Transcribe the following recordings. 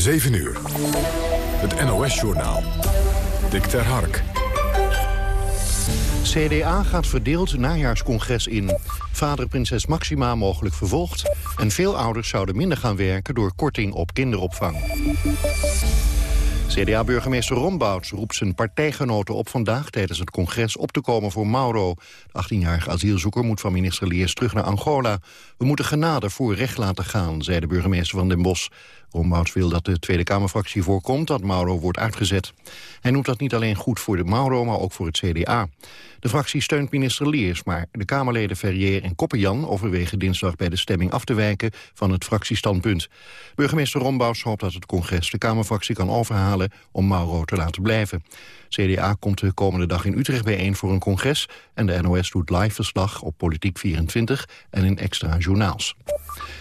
7 uur. Het NOS-journaal. Dick ter Hark. CDA gaat verdeeld najaarscongres in. Vader prinses Maxima mogelijk vervolgd. En veel ouders zouden minder gaan werken door korting op kinderopvang. CDA-burgemeester Rombouts roept zijn partijgenoten op vandaag tijdens het congres op te komen voor Mauro. De 18-jarige asielzoeker moet van minister Leers terug naar Angola. We moeten genade voor recht laten gaan, zei de burgemeester van Den Bosch. Rombouts wil dat de Tweede Kamerfractie voorkomt dat Mauro wordt uitgezet. Hij noemt dat niet alleen goed voor de Mauro, maar ook voor het CDA. De fractie steunt minister Leers, maar de Kamerleden Ferrier en Koppenjan overwegen dinsdag bij de stemming af te wijken van het fractiestandpunt. Burgemeester Rombouts hoopt dat het congres de Kamerfractie kan overhalen om Mauro te laten blijven. CDA komt de komende dag in Utrecht bijeen voor een congres en de NOS doet live verslag op Politiek 24 en in extra journaals.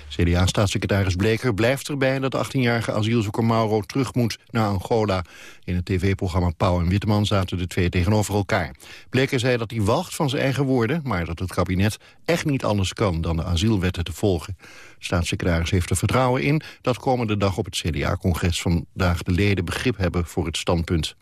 CDA-staatssecretaris Bleker blijft erbij dat de 18-jarige asielzoeker Mauro terug moet naar Angola. In het tv-programma Pauw en Witteman zaten de twee tegenover elkaar. Bleker zei dat hij wacht van zijn eigen woorden, maar dat het kabinet echt niet anders kan dan de asielwetten te volgen. Staatssecretaris heeft er vertrouwen in dat komende dag op het CDA-congres vandaag de leden begrip hebben voor het standpunt.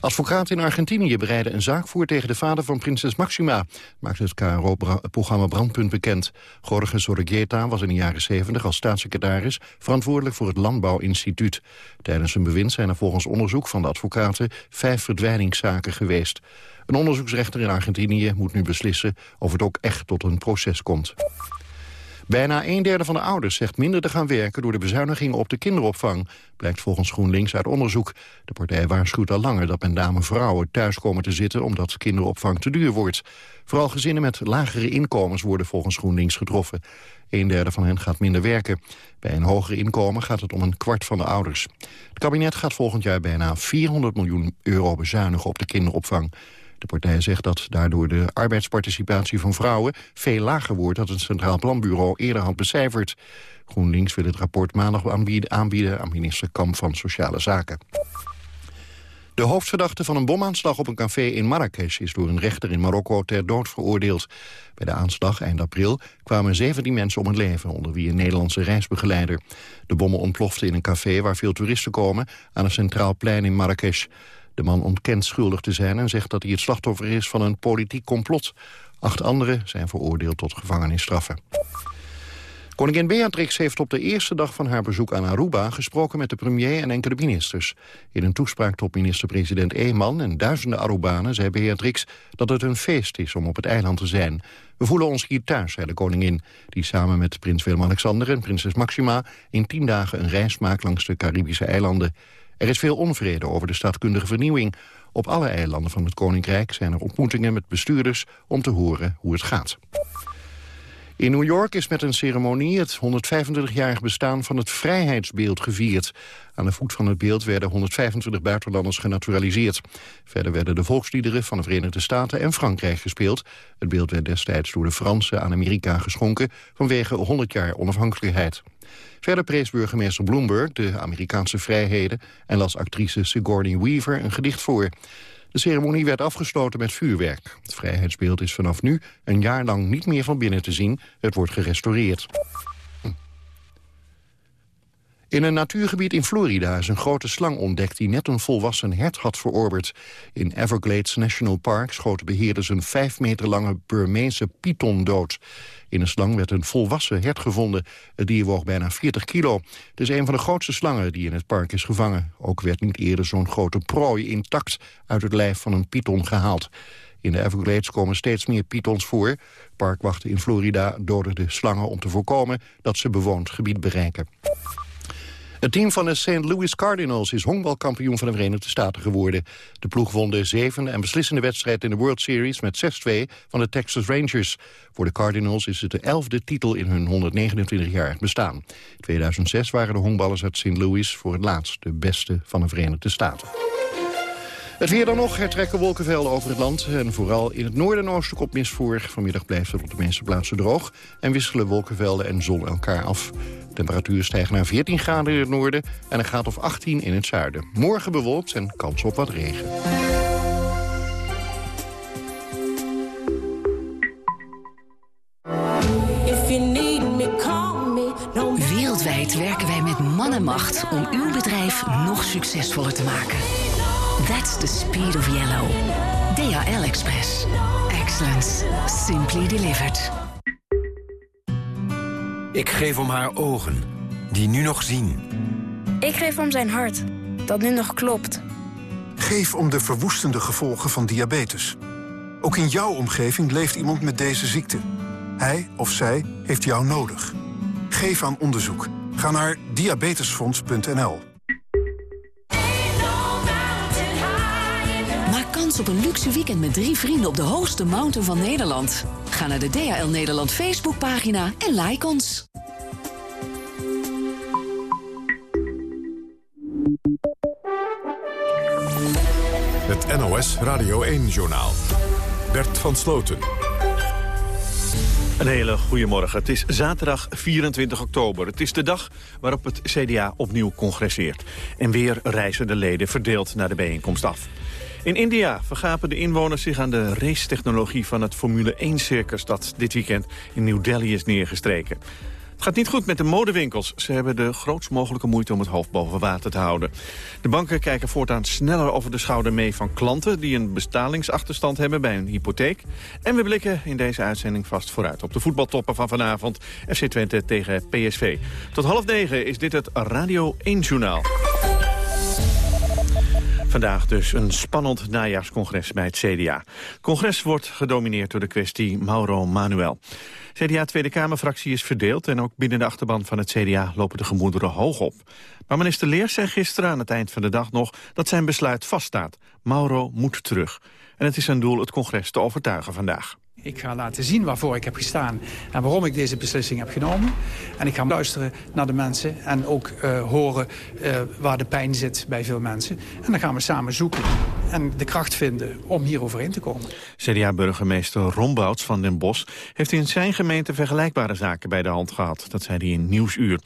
Advocaten in Argentinië bereiden een zaak voor tegen de vader van prinses Maxima, maakt het KRO-programma Brandpunt bekend. Jorge Sorregueta was in de jaren 70 als staatssecretaris verantwoordelijk voor het Landbouwinstituut. Tijdens zijn bewind zijn er volgens onderzoek van de advocaten vijf verdwijningszaken geweest. Een onderzoeksrechter in Argentinië moet nu beslissen of het ook echt tot een proces komt. Bijna een derde van de ouders zegt minder te gaan werken... door de bezuinigingen op de kinderopvang, blijkt volgens GroenLinks uit onderzoek. De partij waarschuwt al langer dat met name vrouwen thuis komen te zitten... omdat kinderopvang te duur wordt. Vooral gezinnen met lagere inkomens worden volgens GroenLinks getroffen. Een derde van hen gaat minder werken. Bij een hoger inkomen gaat het om een kwart van de ouders. Het kabinet gaat volgend jaar bijna 400 miljoen euro bezuinigen op de kinderopvang. De partij zegt dat daardoor de arbeidsparticipatie van vrouwen veel lager wordt dan het Centraal Planbureau eerder had becijferd. GroenLinks wil het rapport maandag aanbieden, aan minister Kamp van Sociale Zaken. De hoofdverdachte van een bomaanslag op een café in Marrakesh... is door een rechter in Marokko ter dood veroordeeld. Bij de aanslag eind april kwamen 17 mensen om het leven... onder wie een Nederlandse reisbegeleider. De bommen ontploften in een café waar veel toeristen komen... aan een centraal plein in Marrakesh. De man ontkent schuldig te zijn en zegt dat hij het slachtoffer is van een politiek complot. Acht anderen zijn veroordeeld tot gevangenisstraffen. Koningin Beatrix heeft op de eerste dag van haar bezoek aan Aruba gesproken met de premier en enkele ministers. In een toespraak tot minister-president Eeman en duizenden Arubanen zei Beatrix dat het een feest is om op het eiland te zijn. We voelen ons hier thuis, zei de koningin, die samen met prins Willem-Alexander en prinses Maxima in tien dagen een reis maakt langs de Caribische eilanden. Er is veel onvrede over de staatkundige vernieuwing. Op alle eilanden van het Koninkrijk zijn er ontmoetingen met bestuurders om te horen hoe het gaat. In New York is met een ceremonie het 125-jarig bestaan van het vrijheidsbeeld gevierd. Aan de voet van het beeld werden 125 buitenlanders genaturaliseerd. Verder werden de volksliederen van de Verenigde Staten en Frankrijk gespeeld. Het beeld werd destijds door de Fransen aan Amerika geschonken vanwege 100 jaar onafhankelijkheid. Verder prees burgemeester Bloomberg de Amerikaanse vrijheden... en las actrice Sigourney Weaver een gedicht voor. De ceremonie werd afgesloten met vuurwerk. Het vrijheidsbeeld is vanaf nu een jaar lang niet meer van binnen te zien. Het wordt gerestaureerd. In een natuurgebied in Florida is een grote slang ontdekt... die net een volwassen hert had verorberd. In Everglades National Park schoten beheerders een vijf meter lange Burmeese python dood. In een slang werd een volwassen hert gevonden. Het dier woog bijna 40 kilo. Het is een van de grootste slangen die in het park is gevangen. Ook werd niet eerder zo'n grote prooi intact uit het lijf van een python gehaald. In de Everglades komen steeds meer pythons voor. Parkwachten in Florida doden de slangen om te voorkomen dat ze bewoond gebied bereiken. Het team van de St. Louis Cardinals is honkbalkampioen van de Verenigde Staten geworden. De ploeg won de zevende en beslissende wedstrijd in de World Series met 6-2 van de Texas Rangers. Voor de Cardinals is het de elfde titel in hun 129-jarig bestaan. In 2006 waren de honkballers uit St. Louis voor het laatst de beste van de Verenigde Staten. Het weer dan nog. Er trekken wolkenvelden over het land. En vooral in het noorden en oosten komt mist voor. Vanmiddag blijft het op de meeste plaatsen droog. En wisselen wolkenvelden en zon elkaar af. Temperatuur stijgt naar 14 graden in het noorden en een graad of 18 in het zuiden. Morgen bewolkt en kans op wat regen. Wereldwijd werken wij wij met man en macht om uw bedrijf nog succesvoller te maken. That's the speed of yellow. DHL Express. Excellence. Simply delivered. Ik geef om haar ogen, die nu nog zien. Ik geef om zijn hart, dat nu nog klopt. Geef om de verwoestende gevolgen van diabetes. Ook in jouw omgeving leeft iemand met deze ziekte. Hij of zij heeft jou nodig. Geef aan onderzoek. Ga naar diabetesfonds.nl. Maak kans op een luxe weekend met drie vrienden op de hoogste mountain van Nederland. Ga naar de DHL Nederland Facebookpagina en like ons. Het NOS Radio 1-journaal. Bert van Sloten. Een hele goede morgen. Het is zaterdag 24 oktober. Het is de dag waarop het CDA opnieuw congresseert. En weer reizen de leden verdeeld naar de bijeenkomst af. In India vergapen de inwoners zich aan de racetechnologie van het Formule 1-circus... dat dit weekend in New Delhi is neergestreken. Het gaat niet goed met de modewinkels. Ze hebben de grootst mogelijke moeite om het hoofd boven water te houden. De banken kijken voortaan sneller over de schouder mee van klanten... die een betalingsachterstand hebben bij een hypotheek. En we blikken in deze uitzending vast vooruit op de voetbaltoppen van vanavond. FC Twente tegen PSV. Tot half negen is dit het Radio 1-journaal. Vandaag dus een spannend najaarscongres bij het CDA. Het congres wordt gedomineerd door de kwestie Mauro Manuel. CDA Tweede Kamerfractie is verdeeld... en ook binnen de achterban van het CDA lopen de gemoederen hoog op. Maar minister Leers zei gisteren aan het eind van de dag nog... dat zijn besluit vaststaat. Mauro moet terug. En het is zijn doel het congres te overtuigen vandaag. Ik ga laten zien waarvoor ik heb gestaan en waarom ik deze beslissing heb genomen. En ik ga luisteren naar de mensen en ook uh, horen uh, waar de pijn zit bij veel mensen. En dan gaan we samen zoeken en de kracht vinden om hier overeen te komen. CDA-burgemeester Rombouts van den Bosch heeft in zijn gemeente vergelijkbare zaken bij de hand gehad. Dat zei hij in Nieuwsuur.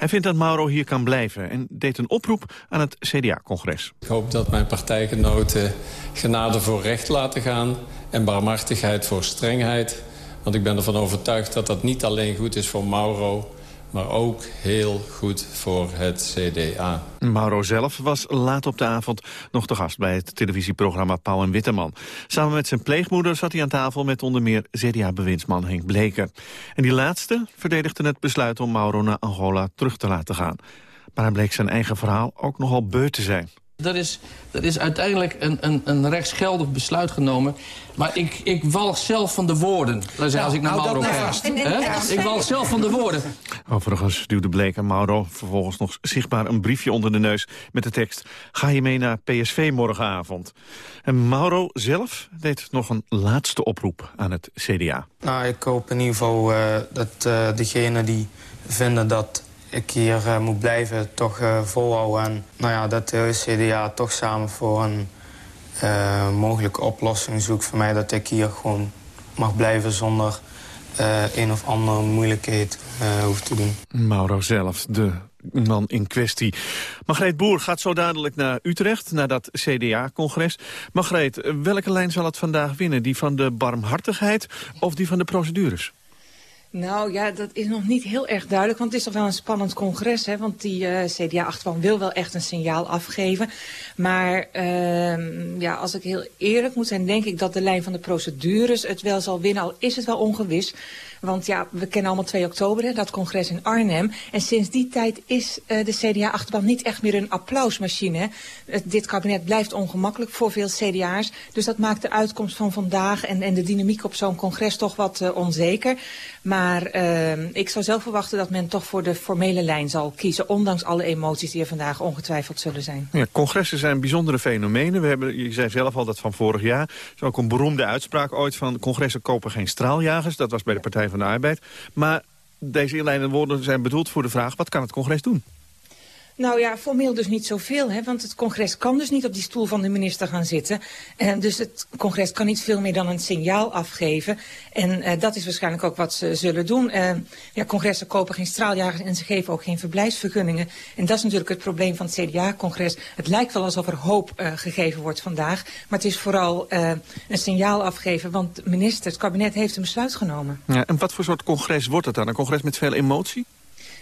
Hij vindt dat Mauro hier kan blijven en deed een oproep aan het CDA-congres. Ik hoop dat mijn partijgenoten genade voor recht laten gaan... en barmhartigheid voor strengheid. Want ik ben ervan overtuigd dat dat niet alleen goed is voor Mauro maar ook heel goed voor het CDA. Mauro zelf was laat op de avond nog te gast bij het televisieprogramma Pauw en Witteman. Samen met zijn pleegmoeder zat hij aan tafel met onder meer CDA-bewindsman Henk Bleker. En die laatste verdedigde het besluit om Mauro naar Angola terug te laten gaan. Maar hij bleek zijn eigen verhaal ook nogal beu te zijn. Er is, er is uiteindelijk een, een, een rechtsgeldig besluit genomen. Maar ik, ik walg zelf van de woorden. Als ik naar Mauro kijk. Ik walg zelf van de woorden. Overigens duwde Bleek en Mauro vervolgens nog zichtbaar een briefje onder de neus... met de tekst, ga je mee naar PSV morgenavond? En Mauro zelf deed nog een laatste oproep aan het CDA. Nou, ik hoop in ieder geval uh, dat uh, degenen die vinden dat ik hier uh, moet blijven, toch uh, volhouden. En nou ja, dat de CDA toch samen voor een mogelijke oplossing zoekt voor mij. Dat ik hier gewoon mag blijven zonder een of andere moeilijkheid hoef te doen. Mauro zelf, de man in kwestie. Margreet Boer gaat zo dadelijk naar Utrecht, naar dat CDA-congres. Margreet, welke lijn zal het vandaag winnen? Die van de barmhartigheid of die van de procedures? Nou ja, dat is nog niet heel erg duidelijk, want het is toch wel een spannend congres. Hè? Want die uh, CDA-achterban wil wel echt een signaal afgeven. Maar uh, ja, als ik heel eerlijk moet zijn, denk ik dat de lijn van de procedures het wel zal winnen. Al is het wel ongewis. Want ja, we kennen allemaal 2 oktober, hè, dat congres in Arnhem. En sinds die tijd is uh, de CDA-achterban niet echt meer een applausmachine. Dit kabinet blijft ongemakkelijk voor veel CDA'ers. Dus dat maakt de uitkomst van vandaag en, en de dynamiek op zo'n congres toch wat uh, onzeker. Maar uh, ik zou zelf verwachten dat men toch voor de formele lijn zal kiezen. Ondanks alle emoties die er vandaag ongetwijfeld zullen zijn. Ja, congressen zijn bijzondere fenomenen. We hebben, je zei zelf al dat van vorig jaar. Er is ook een beroemde uitspraak ooit van congressen kopen geen straaljagers. Dat was bij de Partij van de Arbeid. Maar deze inleidende woorden zijn bedoeld voor de vraag... wat kan het congres doen? Nou ja, formeel dus niet zoveel, hè, want het congres kan dus niet op die stoel van de minister gaan zitten. En dus het congres kan niet veel meer dan een signaal afgeven. En uh, dat is waarschijnlijk ook wat ze zullen doen. Uh, ja, congressen kopen geen straaljagers en ze geven ook geen verblijfsvergunningen. En dat is natuurlijk het probleem van het CDA-congres. Het lijkt wel alsof er hoop uh, gegeven wordt vandaag. Maar het is vooral een signaal afgeven, want de minister, het kabinet heeft een besluit genomen. Ja, en wat voor soort congres wordt het dan? Een congres met veel emotie?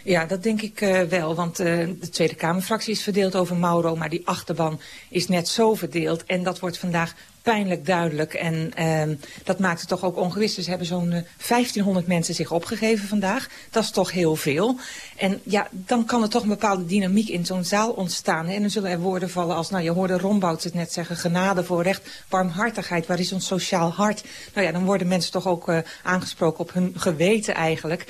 Ja, dat denk ik uh, wel. Want uh, de Tweede Kamerfractie is verdeeld over Mauro. Maar die achterban is net zo verdeeld. En dat wordt vandaag pijnlijk duidelijk. En uh, dat maakt het toch ook ongewis. Dus hebben zo'n 1500 mensen zich opgegeven vandaag. Dat is toch heel veel. En ja, dan kan er toch een bepaalde dynamiek in zo'n zaal ontstaan. En dan zullen er woorden vallen als, nou je hoorde Rombouts het net zeggen, genade voor recht, warmhartigheid, waar is ons sociaal hart? Nou ja, dan worden mensen toch ook aangesproken op hun geweten eigenlijk.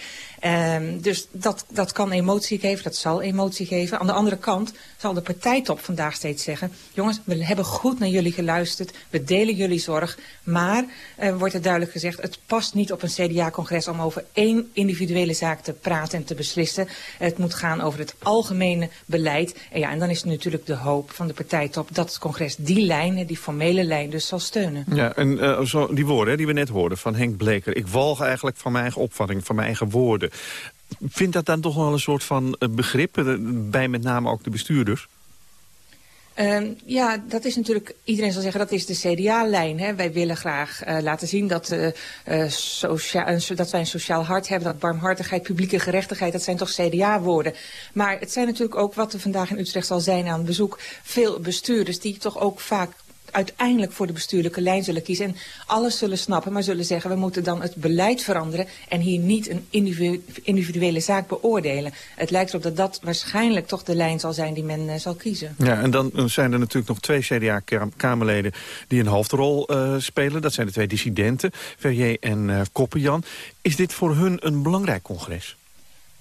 Um, dus dat, dat kan emotie geven, dat zal emotie geven. Aan de andere kant zal de partijtop vandaag steeds zeggen... jongens, we hebben goed naar jullie geluisterd, we delen jullie zorg... maar, uh, wordt er duidelijk gezegd, het past niet op een CDA-congres... om over één individuele zaak te praten en te beslissen. Het moet gaan over het algemene beleid. En, ja, en dan is natuurlijk de hoop van de partijtop... dat het congres die lijn, die formele lijn dus zal steunen. Ja, en uh, zo, die woorden die we net hoorden van Henk Bleker... ik walg eigenlijk van mijn eigen opvatting, van mijn eigen woorden... Vindt dat dan toch wel een soort van eh, begrip, eh, bij met name ook de bestuurders? Um, ja, dat is natuurlijk, iedereen zal zeggen dat is de CDA-lijn. Wij willen graag uh, laten zien dat, dat wij een sociaal hart hebben, dat barmhartigheid, publieke gerechtigheid, dat zijn toch CDA-woorden. Maar het zijn natuurlijk ook, wat er vandaag in Utrecht zal zijn aan bezoek, veel bestuurders die toch ook vaak uiteindelijk voor de bestuurlijke lijn zullen kiezen. En alles zullen snappen, maar zullen zeggen... we moeten dan het beleid veranderen en hier niet een individuele zaak beoordelen. Het lijkt erop dat dat waarschijnlijk toch de lijn zal zijn die men uh, zal kiezen. Ja, en dan zijn er natuurlijk nog twee CDA-kamerleden die een hoofdrol uh, spelen. Dat zijn de twee dissidenten, Verrier en uh, Koppenjan. Is dit voor hun een belangrijk congres?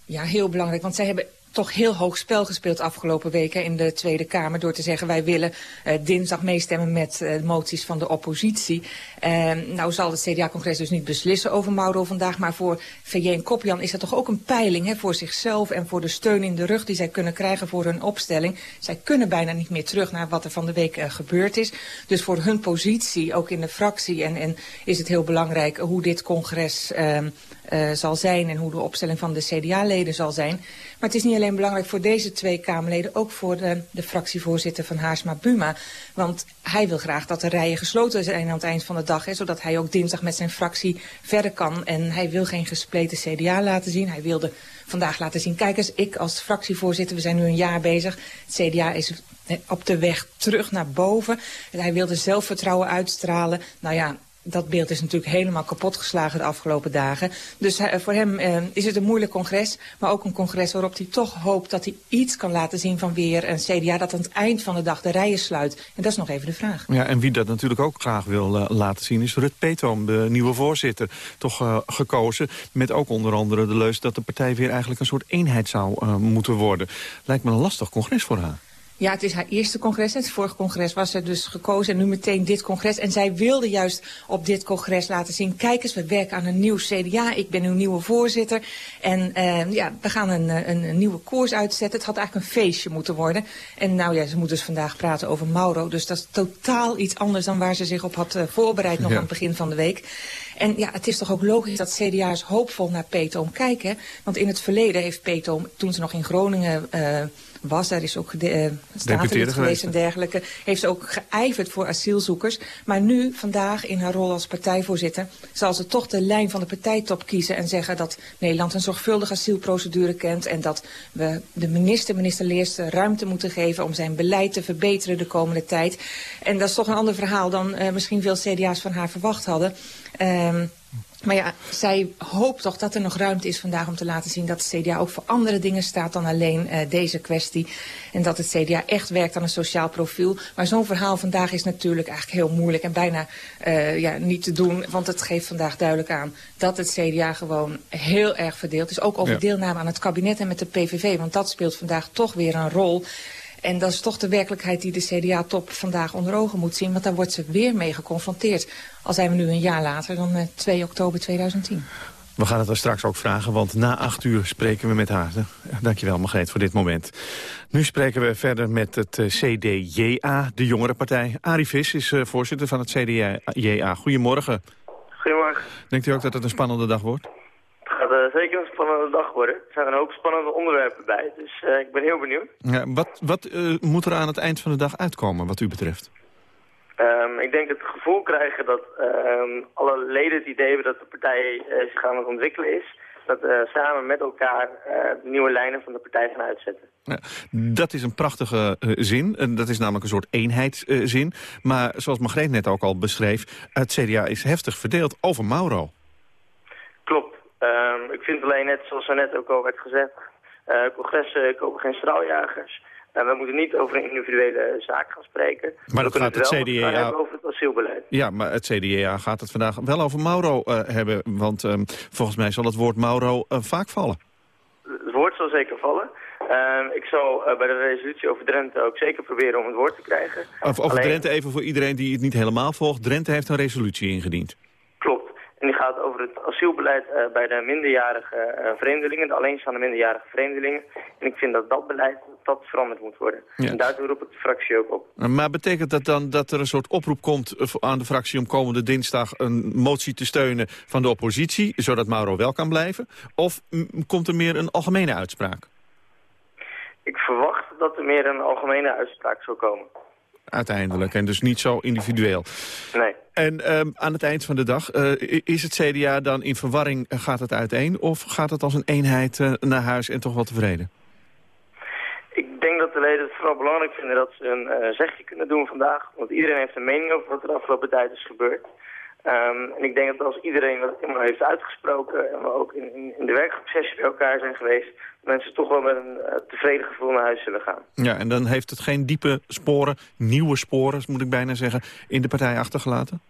Ja, heel belangrijk, want zij hebben toch heel hoog spel gespeeld afgelopen weken in de Tweede Kamer... door te zeggen wij willen uh, dinsdag meestemmen met uh, moties van de oppositie. Uh, nou zal het CDA-congres dus niet beslissen over Mauro vandaag... maar voor VJ en Kopjan is dat toch ook een peiling hè, voor zichzelf... en voor de steun in de rug die zij kunnen krijgen voor hun opstelling. Zij kunnen bijna niet meer terug naar wat er van de week gebeurd is. Dus voor hun positie, ook in de fractie... en, en is het heel belangrijk hoe dit congres ehm, uh, zal zijn en hoe de opstelling van de CDA-leden zal zijn. Maar het is niet alleen belangrijk voor deze twee Kamerleden, ook voor de, de fractievoorzitter van Haarsma Buma. Want hij wil graag dat de rijen gesloten zijn aan het eind van de dag, hè, zodat hij ook dinsdag met zijn fractie verder kan. En hij wil geen gespleten CDA laten zien. Hij wilde vandaag laten zien, kijk eens, ik als fractievoorzitter, we zijn nu een jaar bezig. Het CDA is op de weg terug naar boven. Hij wilde zelfvertrouwen uitstralen. Nou ja, dat beeld is natuurlijk helemaal kapotgeslagen de afgelopen dagen. Dus uh, voor hem uh, is het een moeilijk congres, maar ook een congres waarop hij toch hoopt dat hij iets kan laten zien van weer een CDA dat aan het eind van de dag de rijen sluit. En dat is nog even de vraag. Ja, en wie dat natuurlijk ook graag wil uh, laten zien is Rut Petom, de nieuwe voorzitter, toch gekozen. Met ook onder andere de leus dat de partij weer eigenlijk een soort eenheid zou moeten worden. Lijkt me een lastig congres voor haar. Ja, het is haar eerste congres. Het vorige congres was er dus gekozen en nu meteen dit congres. En zij wilde juist op dit congres laten zien... kijk eens, we werken aan een nieuw CDA. Ik ben uw nieuwe voorzitter. En uh, ja, we gaan een, een, een, nieuwe koers uitzetten. Het had eigenlijk een feestje moeten worden. En nou ja, ze moet dus vandaag praten over Mauro. Dus dat is totaal iets anders dan waar ze zich op had uh, voorbereid... nog ja. aan het begin van de week. En ja, het is toch ook logisch dat CDA's hoopvol naar Peetoom kijken. Want in het verleden heeft Peetoom, toen ze nog in Groningen... Uh, was. Daar is ook uh, statenlid geweest en dergelijke. Heeft ze ook geijverd voor asielzoekers. Maar nu, vandaag, in haar rol als partijvoorzitter... zal ze toch de lijn van de partijtop kiezen en zeggen dat Nederland een zorgvuldige asielprocedure kent... en dat we de minister, minister Leers, ruimte moeten geven om zijn beleid te verbeteren de komende tijd. En dat is toch een ander verhaal dan uh, misschien veel CDA's van haar verwacht hadden. Um, maar ja, zij hoopt toch dat er nog ruimte is vandaag om te laten zien dat het CDA ook voor andere dingen staat dan alleen uh, deze kwestie. En dat het CDA echt werkt aan een sociaal profiel. Maar zo'n verhaal vandaag is natuurlijk eigenlijk heel moeilijk en bijna uh, ja, niet te doen. Want het geeft vandaag duidelijk aan dat het CDA gewoon heel erg verdeeld is. Ook over ja. deelname aan het kabinet en met de PVV. Want dat speelt vandaag toch weer een rol. En dat is toch de werkelijkheid die de CDA-top vandaag onder ogen moet zien. Want daar wordt ze weer mee geconfronteerd. Al zijn we nu een jaar later dan uh, 2 oktober 2010. We gaan het er straks ook vragen, want na acht uur spreken we met haar. Dankjewel, Margreet, voor dit moment. Nu spreken we verder met het uh, CDJA, de jongerenpartij. Arie Vis is voorzitter van het CDJA. Goedemorgen. Goedemorgen. Denkt u ook dat het een spannende dag wordt? Het gaat uh, zeker een spannende dag worden. Er zijn een hoop spannende onderwerpen bij, dus uh, ik ben heel benieuwd. Ja, wat wat uh, moet er aan het eind van de dag uitkomen, wat u betreft? Um, ik denk het gevoel krijgen dat um, alle leden het idee hebben dat de partij zich aan het ontwikkelen is. dat we samen met elkaar de nieuwe lijnen van de partij gaan uitzetten. Ja, dat is een prachtige zin. En dat is namelijk een soort eenheidszin. maar zoals Margreet net ook al beschreef... het CDA is heftig verdeeld over Mauro. Ehm, ik vind alleen net, zoals er net ook al werd gezegd... congressen kopen geen straaljagers... Nou, we moeten niet over een individuele zaak gaan spreken. Maar dat gaat het, CDA... over het asielbeleid. Ja, maar het CDA gaat het vandaag wel over Mauro uh, hebben. Want um, volgens mij zal het woord Mauro uh, vaak vallen. Het woord zal zeker vallen. Uh, ik zal uh, bij de resolutie over Drenthe ook zeker proberen om het woord te krijgen. Over, over Alleen... Drenthe even voor iedereen die het niet helemaal volgt. Drenthe heeft een resolutie ingediend. En die gaat over het asielbeleid uh, bij de minderjarige uh, vreemdelingen, de alleenstaande minderjarige vreemdelingen. En ik vind dat dat beleid dat veranderd moet worden. Ja. En daartoe roep ik de fractie ook op. Maar betekent dat dan dat er een soort oproep komt aan de fractie om komende dinsdag een motie te steunen van de oppositie, zodat Mauro wel kan blijven? Of komt er meer een algemene uitspraak? Ik verwacht dat er meer een algemene uitspraak zal komen. Uiteindelijk, en dus niet zo individueel. Nee. En um, aan het eind van de dag, uh, is het CDA dan in verwarring, gaat het uiteen? Of gaat het als een eenheid uh, naar huis en toch wel tevreden? Ik denk dat de leden het vooral belangrijk vinden dat ze een uh, zegje kunnen doen vandaag. Want iedereen heeft een mening over wat er de afgelopen tijd is gebeurd. Um, en ik denk dat als iedereen dat helemaal heeft uitgesproken... en we ook in, in, in de werkgroepsessie bij elkaar zijn geweest... mensen toch wel met een uh, tevreden gevoel naar huis zullen gaan. Ja, en dan heeft het geen diepe sporen, nieuwe sporen, moet ik bijna zeggen... in de partij achtergelaten?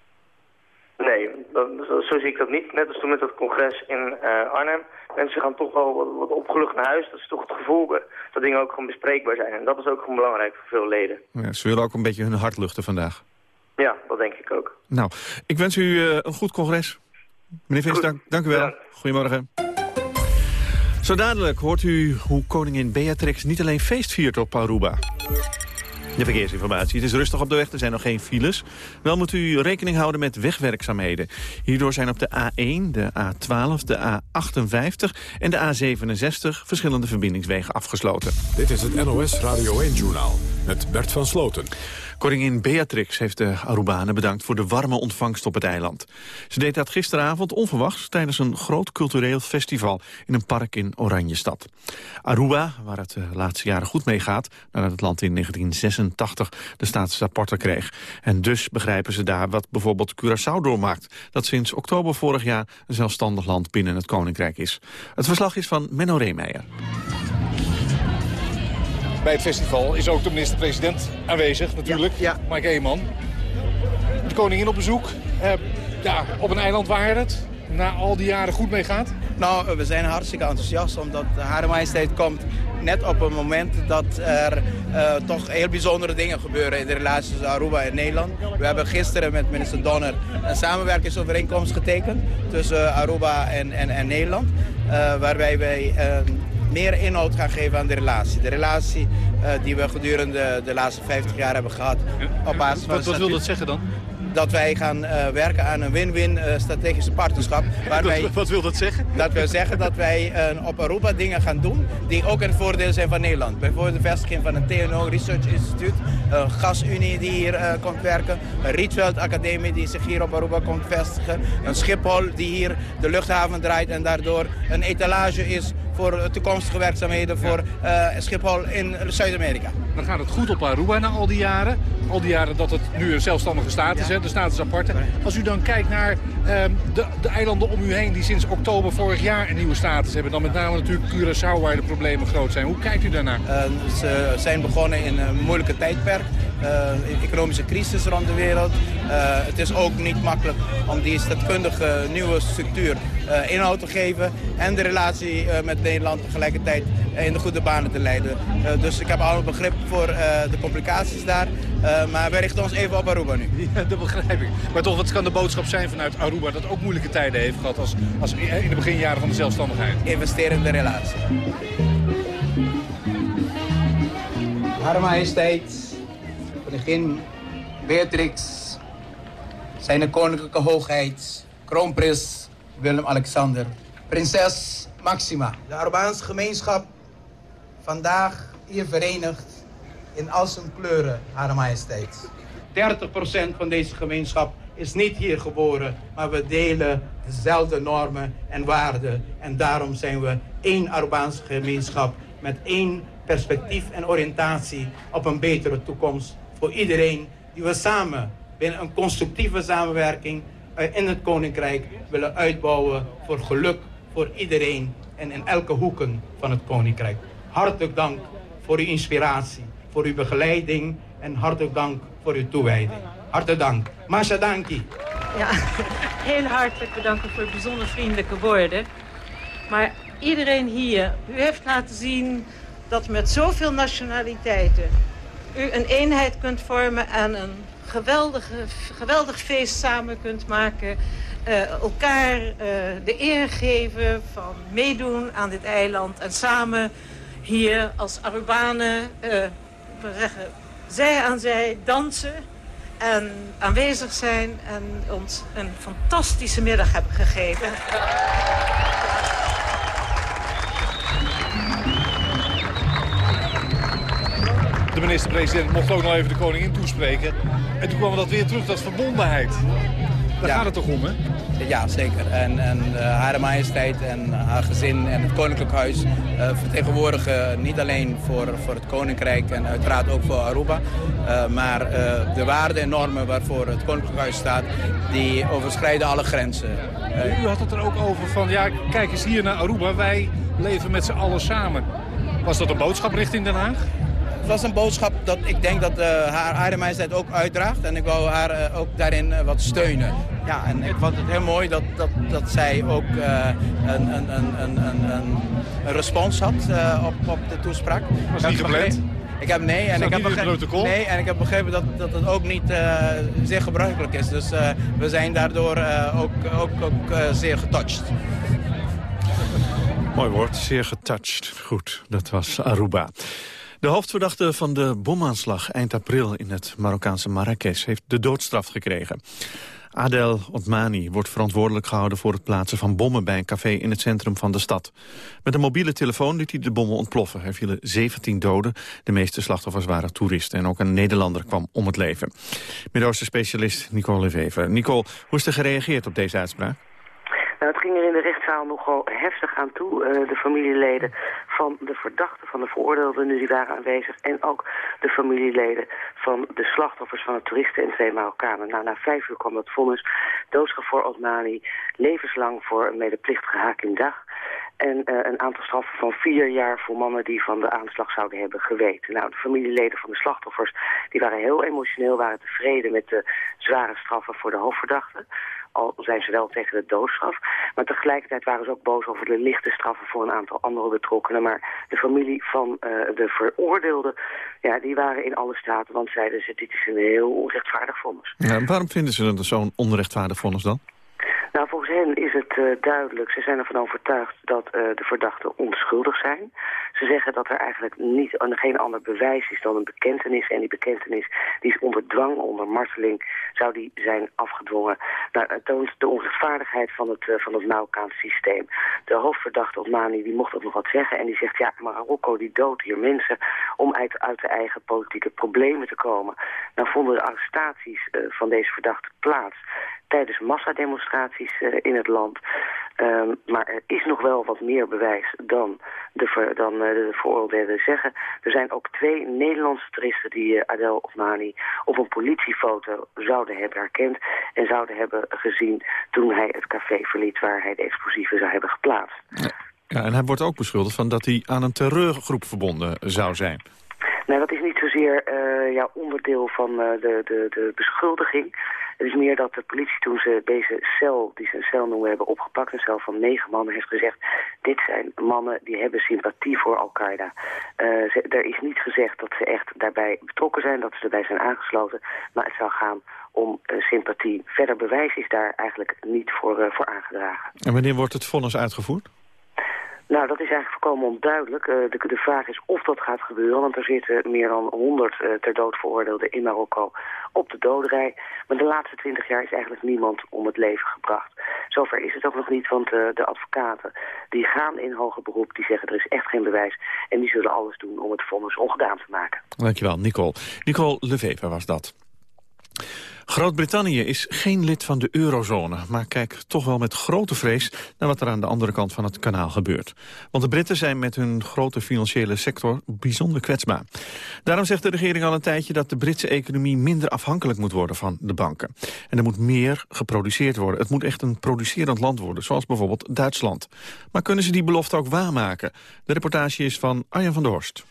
Nee, dat, zo, zie ik dat niet. Net als toen met het congres in uh, Arnhem. Mensen gaan toch wel wat, wat opgelucht naar huis. Dat is toch het gevoel dat dingen ook gewoon bespreekbaar zijn. En dat is ook gewoon belangrijk voor veel leden. Ja, ze willen ook een beetje hun hart luchten vandaag. Ja, dat denk ik ook. Nou, ik wens u uh, een goed congres. Meneer Vins, dank, dank, u wel. Ja. Goedemorgen. Zo dadelijk hoort u hoe koningin Beatrix niet alleen feest viert op Aruba. De verkeersinformatie. Het is rustig op de weg, er zijn nog geen files. Wel moet u rekening houden met wegwerkzaamheden. Hierdoor zijn op de A1, de A12, de A58 en de A67 verschillende verbindingswegen afgesloten. Dit is het NOS Radio 1-journaal met Bert van Sloten. Koningin Beatrix heeft de Arubanen bedankt voor de warme ontvangst op het eiland. Ze deed dat gisteravond onverwachts tijdens een groot cultureel festival in een park in Oranjestad. Aruba, waar het de laatste jaren goed mee gaat, nadat het land in 1986 de staatsrapporten kreeg. En dus begrijpen ze daar wat bijvoorbeeld Curaçao doormaakt, dat sinds oktober vorig jaar een zelfstandig land binnen het Koninkrijk is. Het verslag is van Menno Reemeijer. Bij het festival is ook de minister-president aanwezig natuurlijk, ja, ja. Mike Eeman. De koningin op bezoek, eh, ja, op een eiland waar het na al die jaren goed mee gaat? Nou, we zijn hartstikke enthousiast omdat Hare Majesteit komt net op een moment dat er uh, toch heel bijzondere dingen gebeuren in de relatie tussen Aruba en Nederland. We hebben gisteren met minister Donner een samenwerkingsovereenkomst getekend tussen Aruba en, en, en Nederland. Uh, waarbij wij uh, meer inhoud gaan geven aan de relatie. De relatie uh, die we gedurende de laatste 50 jaar hebben gehad. Op basis van wat, wat wil dat zeggen dan? Dat wij gaan uh, werken aan een win-win uh, strategische partnerschap. Waarbij, wat, wat, wil dat zeggen? Dat wil zeggen dat wij uh, op Aruba dingen gaan doen die ook een voordeel zijn van Nederland. Bijvoorbeeld de vestiging van een TNO Research Instituut, een gasunie die hier komt werken, een Rietveld Academie die zich hier op Aruba komt vestigen, een Schiphol die hier de luchthaven draait en daardoor een etalage is voor toekomstige werkzaamheden voor uh, Schiphol in Zuid-Amerika. Dan gaat het goed op Aruba na al die jaren. Al die jaren dat het nu een zelfstandige staat is, ja. De status aparte. Als u dan kijkt naar uh, de, de, eilanden om u heen die sinds oktober vorig jaar een nieuwe status hebben. Dan met name natuurlijk Curaçao waar de problemen groot zijn. Hoe kijkt u daarnaar? Uh, ze zijn begonnen in een moeilijke tijdperk. Uh, economische crisis rond de wereld. Uh, het is ook niet makkelijk om die stadkundige nieuwe structuur uh, inhoud te geven. En de relatie met Nederland tegelijkertijd in de goede banen te leiden. dus ik heb al begrip voor de complicaties daar. maar wij richten ons even op Aruba nu. Ja, dat begrijp ik. Maar toch, wat kan de boodschap zijn vanuit Aruba dat ook moeilijke tijden heeft gehad als, als in de beginjaren van de zelfstandigheid? Investeer in de relatie. Hare Majesteit, koningin Beatrix, zijn koninklijke hoogheid, kroonprins Willem-Alexander, prinses Maxima. De Arubaanse gemeenschap vandaag hier verenigd in al zijn kleuren, Hare Majesteit. 30% van deze gemeenschap is niet hier geboren, maar we delen dezelfde normen en waarden. En daarom zijn we één Arubaanse gemeenschap met één perspectief en oriëntatie op een betere toekomst voor iedereen die we samen binnen een constructieve samenwerking eh, in het Koninkrijk willen uitbouwen voor geluk voor iedereen en in elke hoeken van het Koninkrijk. Hartelijk dank voor uw inspiratie, voor uw begeleiding en hartelijk dank voor uw toewijding. Hartelijk dank. Masha danki. Ja, heel hartelijk bedanken voor bijzonder vriendelijke woorden. Maar iedereen hier, u heeft laten zien dat met zoveel nationaliteiten u een eenheid kunt vormen en een geweldige, geweldig feest samen kunt maken. Uh, elkaar uh, de eer geven van meedoen aan dit eiland. En samen hier als Arubanen uh, zij aan zij dansen en aanwezig zijn en ons een fantastische middag hebben gegeven. De minister-president mocht ook nog even de koningin toespreken. En toen kwam dat weer terug, dat verbondenheid. Daar gaat het toch om, hè? Ja, zeker. En, en uh, Hare Majesteit en haar gezin en het Koninklijk Huis uh, vertegenwoordigen niet alleen voor, voor het Koninkrijk en uiteraard ook voor Aruba. Uh, maar de waarden en normen waarvoor het Koninklijk Huis staat, die overschrijden alle grenzen. U had het er ook over van, ja, kijk eens hier naar Aruba, wij leven met z'n allen samen. Was dat een boodschap richting Den Haag? Het was een boodschap dat ik denk dat uh, haar Hare Majesteit ook uitdraagt. En ik wou haar uh, ook daarin uh, wat steunen. Ja, en ik vond het heel mooi dat, dat, dat zij ook een, een, een, een, een, een respons had op, op de toespraak. Was niet gepland? Ik heb nee en ik heb, begrepen, nee, en ik heb begrepen dat, dat het ook niet uh, zeer gebruikelijk is. Dus uh, we zijn daardoor uh, ook, ook, ook zeer getouched. Mooi woord, zeer getouched. Goed, dat was Aruba. De hoofdverdachte van de bomaanslag eind april in het Marokkaanse Marrakesh heeft de doodstraf gekregen. Adel Otmani wordt verantwoordelijk gehouden voor het plaatsen van bommen bij een café in het centrum van de stad. Met een mobiele telefoon liet hij de bommen ontploffen. Er vielen 17 doden. De meeste slachtoffers waren toeristen en ook een Nederlander kwam om het leven. Midden-Oosten specialist Nicole Levever. Nicole, hoe is er gereageerd op deze uitspraak? Nou, het ging er in de rechtszaal nogal heftig aan toe. Uh, de familieleden van de verdachten, van de veroordeelden, nu die waren aanwezig. En ook de familieleden van de slachtoffers van de toeristen en twee Marokkanen. Nou, na vijf uur kwam dat vonnis. Doodstraf voor Osmani, levenslang voor een medeplichtige Hakim Dag. En uh, een aantal straffen van vier jaar voor mannen die van de aanslag zouden hebben geweten. Nou, de familieleden van de slachtoffers die waren heel emotioneel, waren tevreden met de zware straffen voor de hoofdverdachten al zijn ze wel tegen de doodstraf. Maar tegelijkertijd waren ze ook boos over de lichte straffen voor een aantal andere betrokkenen. Maar de familie van uh, de veroordeelden, ja, die waren in alle staten. Want zeiden ze, dit is een heel onrechtvaardig vonnis. Ja, waarom vinden ze dat zo'n onrechtvaardig vonnis dan? Nou, volgens hen is het uh, duidelijk, ze zijn ervan overtuigd dat uh, de verdachten onschuldig zijn. Ze zeggen dat er eigenlijk niet, geen ander bewijs is dan een bekentenis. En die bekentenis die is onder dwang, onder marteling, zou die zijn afgedwongen. Nou, het toont de onrechtvaardigheid van het, uh, van het Marokkaanse systeem. De hoofdverdachte Otmani die mocht ook nog wat zeggen. En die zegt, ja, Marokko die doodt hier mensen om uit, uit de eigen politieke problemen te komen. Nou vonden de arrestaties van deze verdachten plaats tijdens massademonstraties uh, in het land. Um, maar er is nog wel wat meer bewijs dan de, ver, dan, uh, de veroordeelden zeggen. Er zijn ook twee Nederlandse toeristen die uh, Adel Osmani op een politiefoto zouden hebben herkend... en zouden hebben gezien toen hij het café verliet waar hij de explosieven zou hebben geplaatst. Ja. ja, en hij wordt ook beschuldigd van dat hij aan een terreurgroep verbonden zou zijn. Nee, dat is niet zozeer uh, ja, onderdeel van de, de, de beschuldiging. Het is meer dat de politie toen ze deze cel, die ze een cel noemen, hebben opgepakt, een cel van negen mannen, heeft gezegd, dit zijn mannen die hebben sympathie voor Al-Qaeda. Uh, er is niet gezegd dat ze echt daarbij betrokken zijn, dat ze erbij zijn aangesloten, maar het zou gaan om uh, sympathie. Verder bewijs is daar eigenlijk niet voor, uh, voor aangedragen. En wanneer wordt het vonnis uitgevoerd? Nou, dat is eigenlijk volkomen onduidelijk. Uh, de, de, vraag is of dat gaat gebeuren, want er zitten meer dan 100 uh, ter dood veroordeelden in Marokko op de dodenrij. Maar de laatste 20 jaar is eigenlijk niemand om het leven gebracht. Zover is het ook nog niet, want uh, de advocaten die gaan in hoger beroep, die zeggen er is echt geen bewijs. En die zullen alles doen om het vonnis ongedaan te maken. Dankjewel, Nicole. Nicole Levever was dat. Groot-Brittannië is geen lid van de eurozone... maar kijkt toch wel met grote vrees naar wat er aan de andere kant van het kanaal gebeurt. Want de Britten zijn met hun grote financiële sector bijzonder kwetsbaar. Daarom zegt de regering al een tijdje dat de Britse economie minder afhankelijk moet worden van de banken. En er moet meer geproduceerd worden. Het moet echt een producerend land worden, zoals bijvoorbeeld Duitsland. Maar kunnen ze die belofte ook waarmaken? De reportage is van Arjan van der Horst.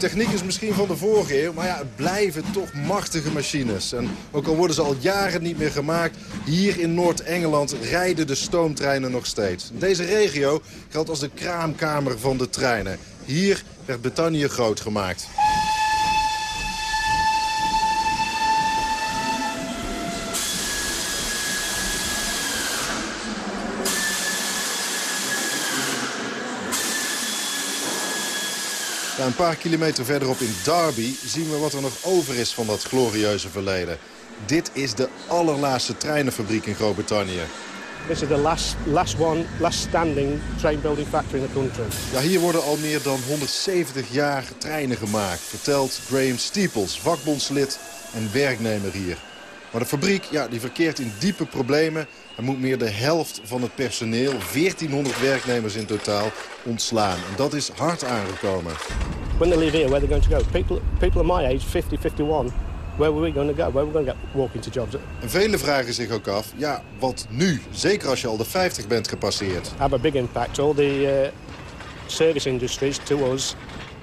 Techniek is misschien van de vorige eeuw, maar ja, het blijven toch machtige machines. En ook al worden ze al jaren niet meer gemaakt, hier in Noord-Engeland rijden de stoomtreinen nog steeds. Deze regio geldt als de kraamkamer van de treinen. Hier werd Brittannië groot gemaakt. Een paar kilometer verderop in Derby zien we wat er nog over is van dat glorieuze verleden. Dit is de allerlaatste treinenfabriek in Groot-Brittannië. This is the last, last one, last standing train building factory in the country. Ja, hier worden al meer dan 170 jaar treinen gemaakt, vertelt Graham Steeples, vakbondslid en werknemer hier. Maar de fabriek ja, die verkeert in diepe problemen. Er moet meer de helft van het personeel, 1400 werknemers in totaal, ontslaan. En dat is hard aangekomen. When they leave here, where they're going to go? People, people of my age, 50, 51, where were we going to go? Where we going to get walking to jobs? En velen vragen zich ook af, ja, wat nu? Zeker als je al de 50 bent gepasseerd. Have a big impact. All the uh, service industries to us.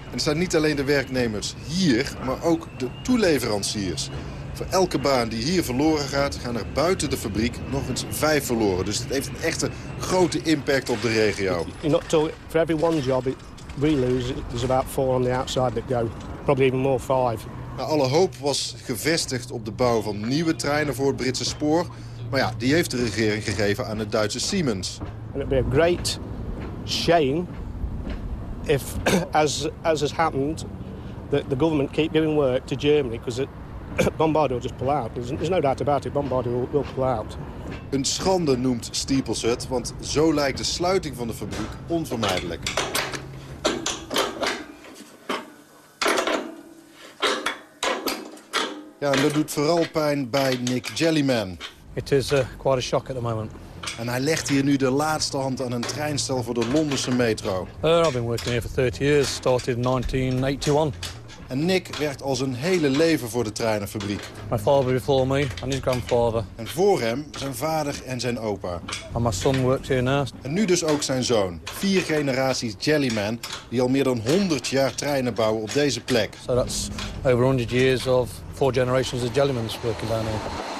En het zijn niet alleen de werknemers hier, maar ook de toeleveranciers. Voor elke baan die hier verloren gaat, gaan er buiten de fabriek nog eens vijf verloren. Dus het heeft een echte grote impact op de regio. You're not told, for every one job we lose, there's about four on the outside that go. Probably even more, five. Nou, alle hoop was gevestigd op de bouw van nieuwe treinen voor het Britse spoor. Maar ja, die heeft de regering gegeven aan het Duitse Siemens. And it'd be a great shame if, as, as has happened, the, the government keep giving work to Germany because Bombardier will just pull out. There's, there's, no doubt about it. Bombardier will, will pull out. Een schande noemt Steeples het, want zo lijkt de sluiting van de fabriek onvermijdelijk. Ja, en dat doet vooral pijn bij Nick Jellyman. It is uh, quite a shock at the moment. En hij legt hier nu de laatste hand aan een treinstel voor de Londense metro. Uh, I've been working here for 30 years. Started in 1981. En Nick werkt al zijn hele leven voor de treinenfabriek. My father before me and his grandfather. En voor hem zijn vader en zijn opa. And my son works here now. En nu dus ook zijn zoon. Vier generaties Jellyman die al meer dan 100 jaar treinen bouwen op deze plek. So that's over 100 years of four generations of Jellymans working down here.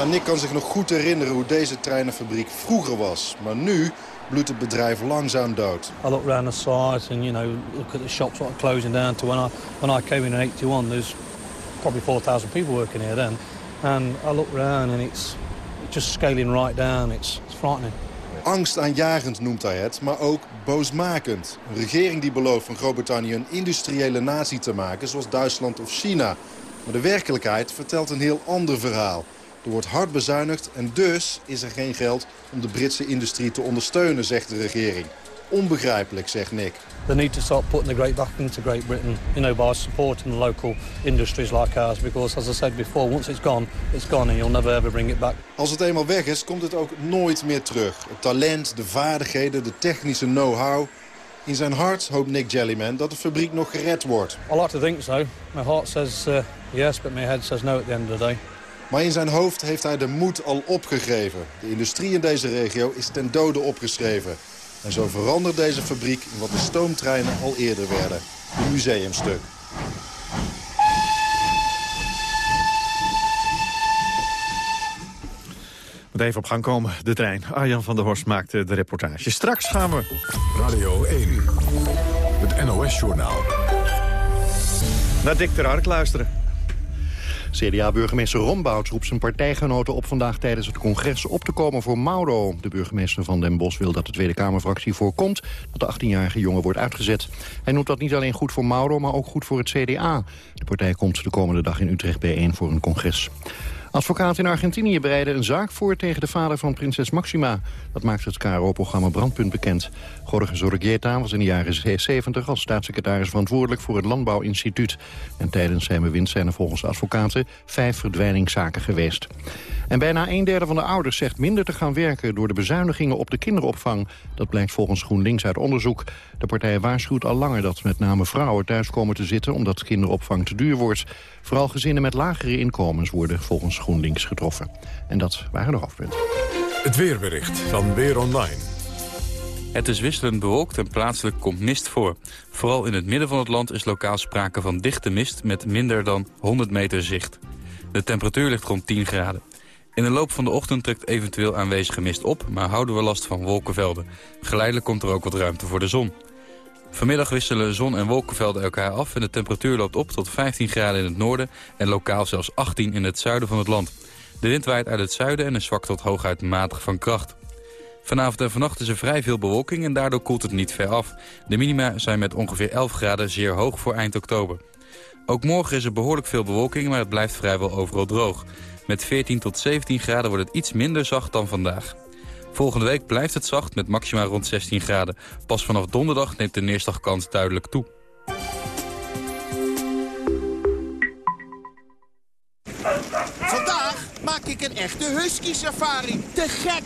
Ja, Nick kan zich nog goed herinneren hoe deze treinenfabriek vroeger was. Maar nu bloedt het bedrijf langzaam dood. I look around the site and you know look at the shops that are closing down to when I when I came in in 81 there's probably 4000 people working here then and I look around and it's just scaling right down it's, it's frightening. Angstaanjagend noemt hij het, maar ook boosmakend. Een regering die belooft van Groot-Brittannië een industriële natie te maken... zoals Duitsland of China. Maar de werkelijkheid vertelt een heel ander verhaal. Er wordt hard bezuinigd en dus is er geen geld om de Britse industrie te ondersteunen, zegt de regering. Onbegrijpelijk, zegt Nick. They need to start putting the great back into Great Britain, you know, by supporting local industries like ours. Because, as I said before, once it's gone, it's gone and you'll never ever bring it back. Als het eenmaal weg is, komt het ook nooit meer terug. Het talent, de vaardigheden, de technische know-how. In zijn hart hoopt Nick Jellyman dat de fabriek nog gered wordt. I like to think so. My heart says uh, yes, but my head says no at the end of the day. Maar in zijn hoofd heeft hij de moed al opgegeven. De industrie in deze regio is ten dode opgeschreven. En zo verandert deze fabriek in wat de stoomtreinen al eerder werden. Een museumstuk. Moet even op gang komen, de trein. Arjan van der Horst maakte de reportage. Straks gaan we... Radio 1, het NOS-journaal. Naar Dick ter Hark luisteren. CDA-burgemeester Rombouts roept zijn partijgenoten op vandaag tijdens het congres op te komen voor Mauro. De burgemeester van Den Bosch wil dat de Tweede Kamerfractie voorkomt dat de 18-jarige jongen wordt uitgezet. Hij noemt dat niet alleen goed voor Mauro, maar ook goed voor het CDA. De partij komt de komende dag in Utrecht bijeen voor een congres. Advocaten in Argentinië bereiden een zaak voor tegen de vader van prinses Maxima. Dat maakt het KRO-programma Brandpunt bekend. Jorge Zorregieta was in de jaren 70 als staatssecretaris verantwoordelijk voor het Landbouwinstituut. En tijdens zijn bewind zijn er volgens advocaten vijf verdwijningszaken geweest. En bijna een derde van de ouders zegt minder te gaan werken door de bezuinigingen op de kinderopvang. Dat blijkt volgens GroenLinks uit onderzoek. De partij waarschuwt al langer dat met name vrouwen thuis komen te zitten omdat kinderopvang te duur wordt. Vooral gezinnen met lagere inkomens worden volgens GroenLinks getroffen. En dat waren de hoofdpunten. Het weerbericht van Weer Online. Het is wisselend bewolkt en plaatselijk komt mist voor. Vooral in het midden van het land is lokaal sprake van dichte mist met minder dan 100 meter zicht. De temperatuur ligt rond 10 graden. In de loop van de ochtend trekt eventueel aanwezige mist op, maar houden we last van wolkenvelden. Geleidelijk komt er ook wat ruimte voor de zon. Vanmiddag wisselen zon- en wolkenvelden elkaar af en de temperatuur loopt op tot 15 graden in het noorden en lokaal zelfs 18 in het zuiden van het land. De wind waait uit het zuiden en is zwak tot hooguit matig van kracht. Vanavond en vannacht is er vrij veel bewolking en daardoor koelt het niet ver af. De minima zijn met ongeveer 11 graden zeer hoog voor eind oktober. Ook morgen is er behoorlijk veel bewolking, maar het blijft vrijwel overal droog. Met 14 tot 17 graden wordt het iets minder zacht dan vandaag. Volgende week blijft het zacht met maxima rond 16 graden. Pas vanaf donderdag neemt de neerslagkans duidelijk toe. Vandaag maak ik een echte husky-safari. Te gek!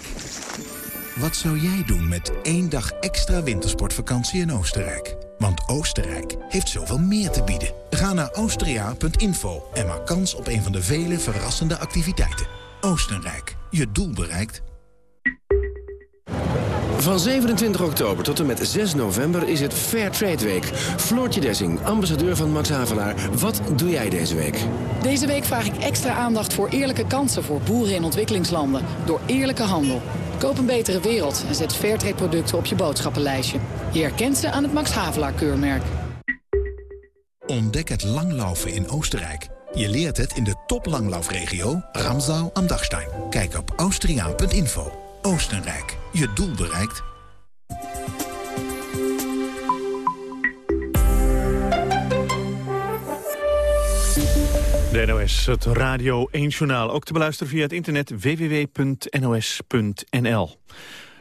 Wat zou jij doen met één dag extra wintersportvakantie in Oostenrijk? Want Oostenrijk heeft zoveel meer te bieden. Ga naar austria.info en maak kans op een van de vele verrassende activiteiten. Oostenrijk, je doel bereikt. Van 27 oktober tot en met 6 november is het Fair Trade Week. Floortje Dessing, ambassadeur van Max Havelaar. Wat doe jij deze week? Deze week vraag ik extra aandacht voor eerlijke kansen voor boeren in ontwikkelingslanden. Door eerlijke handel. Koop een betere wereld en zet Fairtrade producten op je boodschappenlijstje. Je herkent ze aan het Max Havelaar keurmerk. Ontdek het langlaufen in Oostenrijk. Je leert het in de toplanglaufregio Ramsau am Dachstein. Kijk op austriaan.info. Oostenrijk, je doel bereikt. De NOS, het Radio 1-journaal. Ook te beluisteren via het internet www.nos.nl.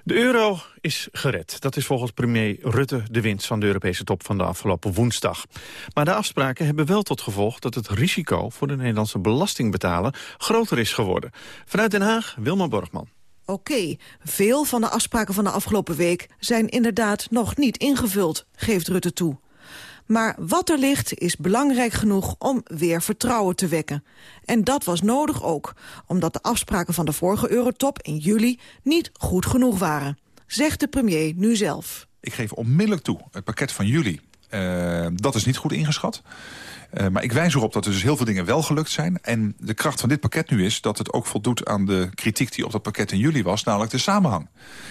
De euro is gered. Dat is volgens premier Rutte de winst van de Europese top van de afgelopen woensdag. Maar de afspraken hebben wel tot gevolg dat het risico voor de Nederlandse belastingbetaler groter is geworden. Vanuit Den Haag, Wilma Borgman. Oké, veel van de afspraken van de afgelopen week zijn inderdaad nog niet ingevuld, geeft Rutte toe. Maar wat er ligt is belangrijk genoeg om weer vertrouwen te wekken. En dat was nodig ook, omdat de afspraken van de vorige eurotop in juli niet goed genoeg waren. Zegt de premier nu zelf. Ik geef onmiddellijk toe, het pakket van juli, uh, dat is niet goed ingeschat. Uh, maar ik wijs erop dat er dus heel veel dingen wel gelukt zijn. En de kracht van dit pakket nu is dat het ook voldoet aan de kritiek die op dat pakket in juli was. Namelijk de samenhang.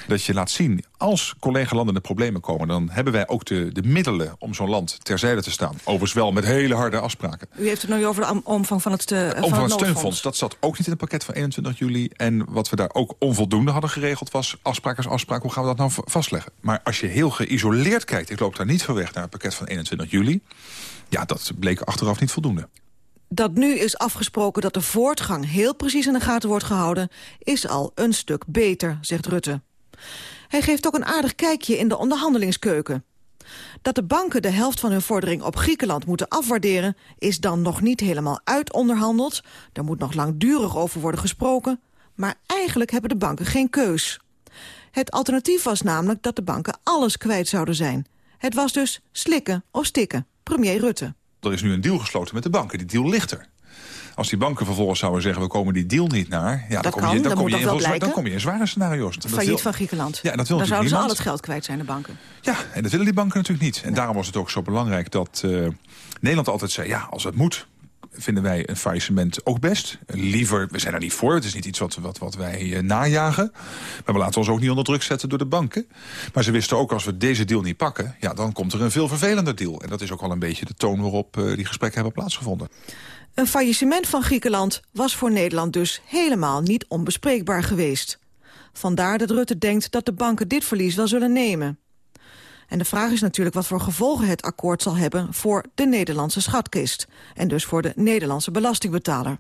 Dat je laat zien, als collega-landen de problemen komen... dan hebben wij ook de, de middelen om zo'n land terzijde te staan. Overigens wel met hele harde afspraken. U heeft het nu over de omvang van het, uh, van van het, steunfonds. Dat zat ook niet in het pakket van 21 juli. En wat we daar ook onvoldoende hadden geregeld was... afspraak als afspraak, hoe gaan we dat nou vastleggen? Maar als je heel geïsoleerd kijkt... ik loop daar niet van weg naar het pakket van 21 juli... Ja, dat bleek achteraf niet voldoende. Dat nu is afgesproken dat de voortgang heel precies in de gaten wordt gehouden... is al een stuk beter, zegt Rutte. Hij geeft ook een aardig kijkje in de onderhandelingskeuken. Dat de banken de helft van hun vordering op Griekenland moeten afwaarderen... is dan nog niet helemaal uitonderhandeld. Daar moet nog langdurig over worden gesproken. Maar eigenlijk hebben de banken geen keus. Het alternatief was namelijk dat de banken alles kwijt zouden zijn. Het was dus slikken of stikken premier Rutte. Er is nu een deal gesloten met de banken. Die deal ligt er. Als die banken vervolgens zouden zeggen, we komen die deal niet naar... Ja, dan, kom je, dan, kom je in, dan kom je in zware scenario's. Failliet van Griekenland. Ja, dat wil dan zouden ze al het geld kwijt zijn, de banken. Ja, en dat willen die banken natuurlijk niet. En daarom was het ook zo belangrijk dat uh, Nederland altijd zei... ja, als het moet, vinden wij een faillissement ook best. Liever, we zijn er niet voor, het is niet iets wat, wat, wat wij uh, najagen. Maar we laten ons ook niet onder druk zetten door de banken. Maar ze wisten ook, als we deze deal niet pakken... ja, dan komt er een veel vervelender deal. En dat is ook wel een beetje de toon waarop uh, die gesprekken hebben plaatsgevonden. Een faillissement van Griekenland was voor Nederland dus helemaal niet onbespreekbaar geweest. Vandaar dat Rutte denkt dat de banken dit verlies wel zullen nemen. En de vraag is natuurlijk wat voor gevolgen het akkoord zal hebben voor de Nederlandse schatkist. En dus voor de Nederlandse belastingbetaler.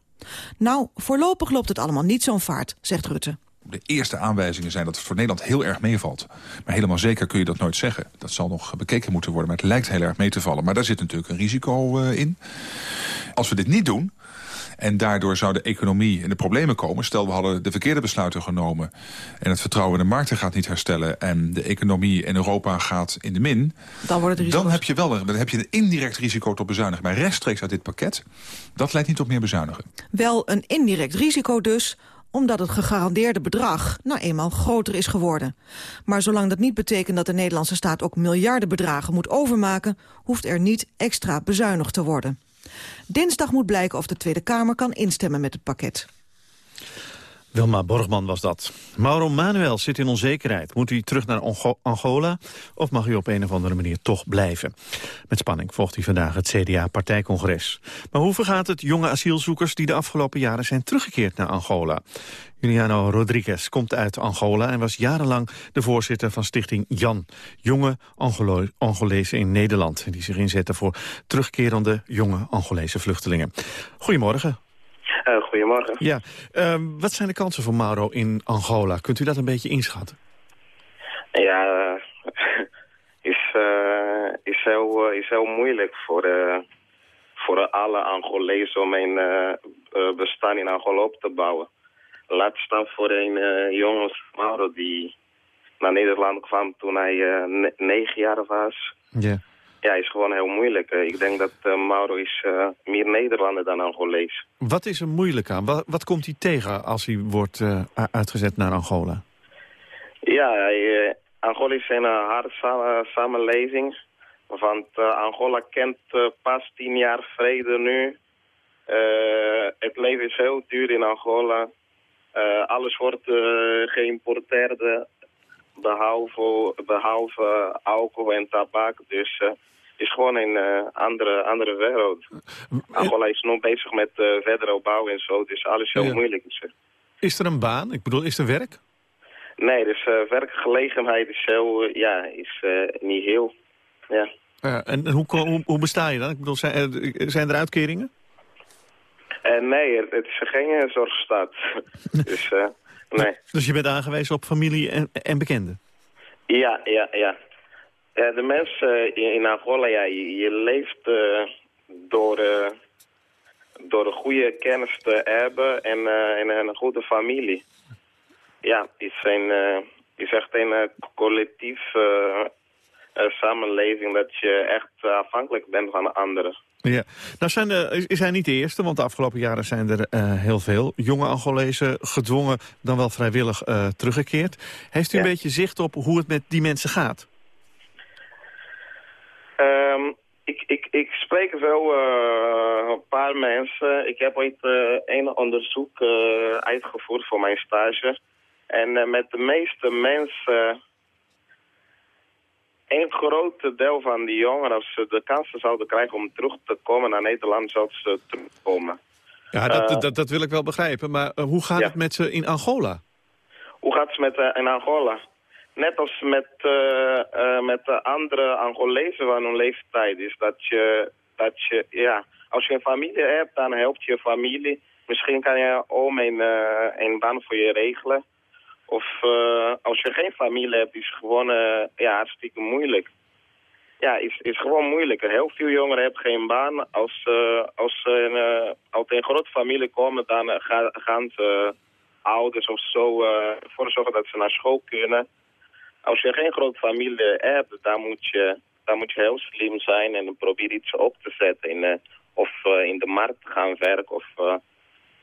Nou, voorlopig loopt het allemaal niet zo'n vaart, zegt Rutte. De eerste aanwijzingen zijn dat het voor Nederland heel erg meevalt. Maar helemaal zeker kun je dat nooit zeggen. Dat zal nog bekeken moeten worden, maar het lijkt heel erg mee te vallen. Maar daar zit natuurlijk een risico uh, in. Als we dit niet doen, en daardoor zou de economie in de problemen komen. Stel, we hadden de verkeerde besluiten genomen... en het vertrouwen in de markten gaat niet herstellen... en de economie in Europa gaat in de min... Dan, dan heb je wel een, dan heb je een indirect risico tot bezuinigen. Maar rechtstreeks uit dit pakket, dat leidt niet tot meer bezuinigen. Wel een indirect risico dus omdat het gegarandeerde bedrag nou eenmaal groter is geworden. Maar zolang dat niet betekent dat de Nederlandse staat ook miljardenbedragen moet overmaken, hoeft er niet extra bezuinigd te worden. Dinsdag moet blijken of de Tweede Kamer kan instemmen met het pakket. Wilma Borgman was dat. Mauro Manuel zit in onzekerheid. Moet hij terug naar Angola of mag hij op een of andere manier toch blijven? Met spanning volgt hij vandaag het CDA-partijcongres. Maar hoe vergaat het jonge asielzoekers die de afgelopen jaren zijn teruggekeerd naar Angola? Juliano Rodriguez komt uit Angola en was jarenlang de voorzitter van stichting Jan. Jonge Angolo Angolezen in Nederland. Die zich inzetten voor terugkerende jonge Angolese vluchtelingen. Goedemorgen. Uh, goedemorgen. Ja, uh, wat zijn de kansen voor Mauro in Angola? Kunt u dat een beetje inschatten? Ja, is, uh, is, heel, is heel moeilijk voor, voor alle Angolezen om een bestaan in Angola op te bouwen. Laat staan voor een jongen Mauro die naar Nederland kwam toen hij negen jaar was. Ja ja, is gewoon heel moeilijk. Eh, ik denk dat uh, Mauro is uh, meer Nederlander dan Angolees. Wat is er moeilijk aan? Wat, wat komt hij tegen als hij wordt uh, uitgezet naar Angola? Ja, hij, Angola is een harde samenleving. Want Angola kent pas tien jaar vrede nu. het leven is heel duur in Angola. alles wordt geïmporteerd behalve, behalve alcohol en tabak. Dus uh, is gewoon een uh, andere, andere wereld. Angola is nog bezig met uh, verdere opbouw en zo, dus alles heel ja. moeilijk is er. Is er een baan? Ik bedoel, is er werk? Nee, dus uh, werkgelegenheid is, heel, ja, is niet heel. Ja. en hoe, hoe, hoe, besta je dan? Ik bedoel, zijn, er, zijn er uitkeringen? nee, het is geen zorgstaat. dus, nee. Dus je bent aangewezen op familie en, en bekenden? Ja, ja, ja. Ja, de mensen in, Angola, ja, je, leeft uh, door, uh, door een goede kennis te hebben en, en een goede familie. Ja, is, een, is echt een collectief samenleving dat je echt afhankelijk bent van anderen. Ja, nou zijn er, is hij niet de eerste, want de afgelopen jaren zijn er heel veel jonge Angolezen gedwongen, dan wel vrijwillig teruggekeerd. Heeft u ja. een beetje zicht op hoe het met die mensen gaat? Um, ik, ik, ik spreek wel uh, een paar mensen. Ik heb ooit een onderzoek uitgevoerd voor mijn stage. En met de meeste mensen... Een groot deel van die jongeren, als ze de kansen zouden krijgen om terug te komen naar Nederland, zouden ze terugkomen. Ja, dat, dat, dat, wil ik wel begrijpen. Maar hoe gaat ja. het met ze in Angola? Hoe gaat het met in Angola? net als met, uh, uh, met de andere Angolezen van hun leeftijd is dat je, dat je, ja, als je een familie hebt, dan helpt je familie. Misschien kan je ook een, uh, een baan voor je regelen. Of als je geen familie hebt, is gewoon ja, hartstikke moeilijk. Ja, is, is gewoon moeilijk. Heel veel jongeren hebben geen baan. Als, als ze een, uit een grote familie komen, dan gaan, gaan ze ouders of zo voor zorgen dat ze naar school kunnen als je geen grote familie hebt, dan moet je, dan moet je heel slim zijn en proberen iets op te zetten. In, uh, of uh, in de markt gaan werken. Of, uh,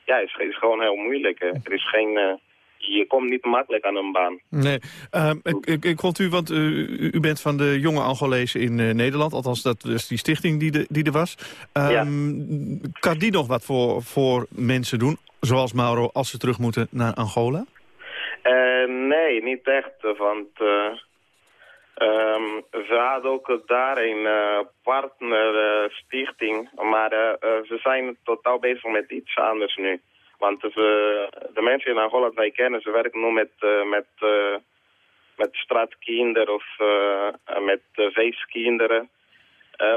ja, het is, gewoon heel moeilijk. Er is geen, je komt niet makkelijk aan een baan. Nee, uh, ik, ik, ik vond u, want u, u bent van de jonge Angolezen in uh, Nederland. Althans, dat is die stichting die, de, die er was. Um, ja. Kan die nog wat voor, voor mensen doen, zoals Mauro, als ze terug moeten naar Angola? Uh, nee, niet echt, want... Um, we hadden ook daar een uh, partnerstichting, maar uh, ze zijn totaal bezig met iets anders nu. Want de mensen in Angola dat wij kennen, ze werken nu met, uh, met, met straatkinderen of met feestkinderen.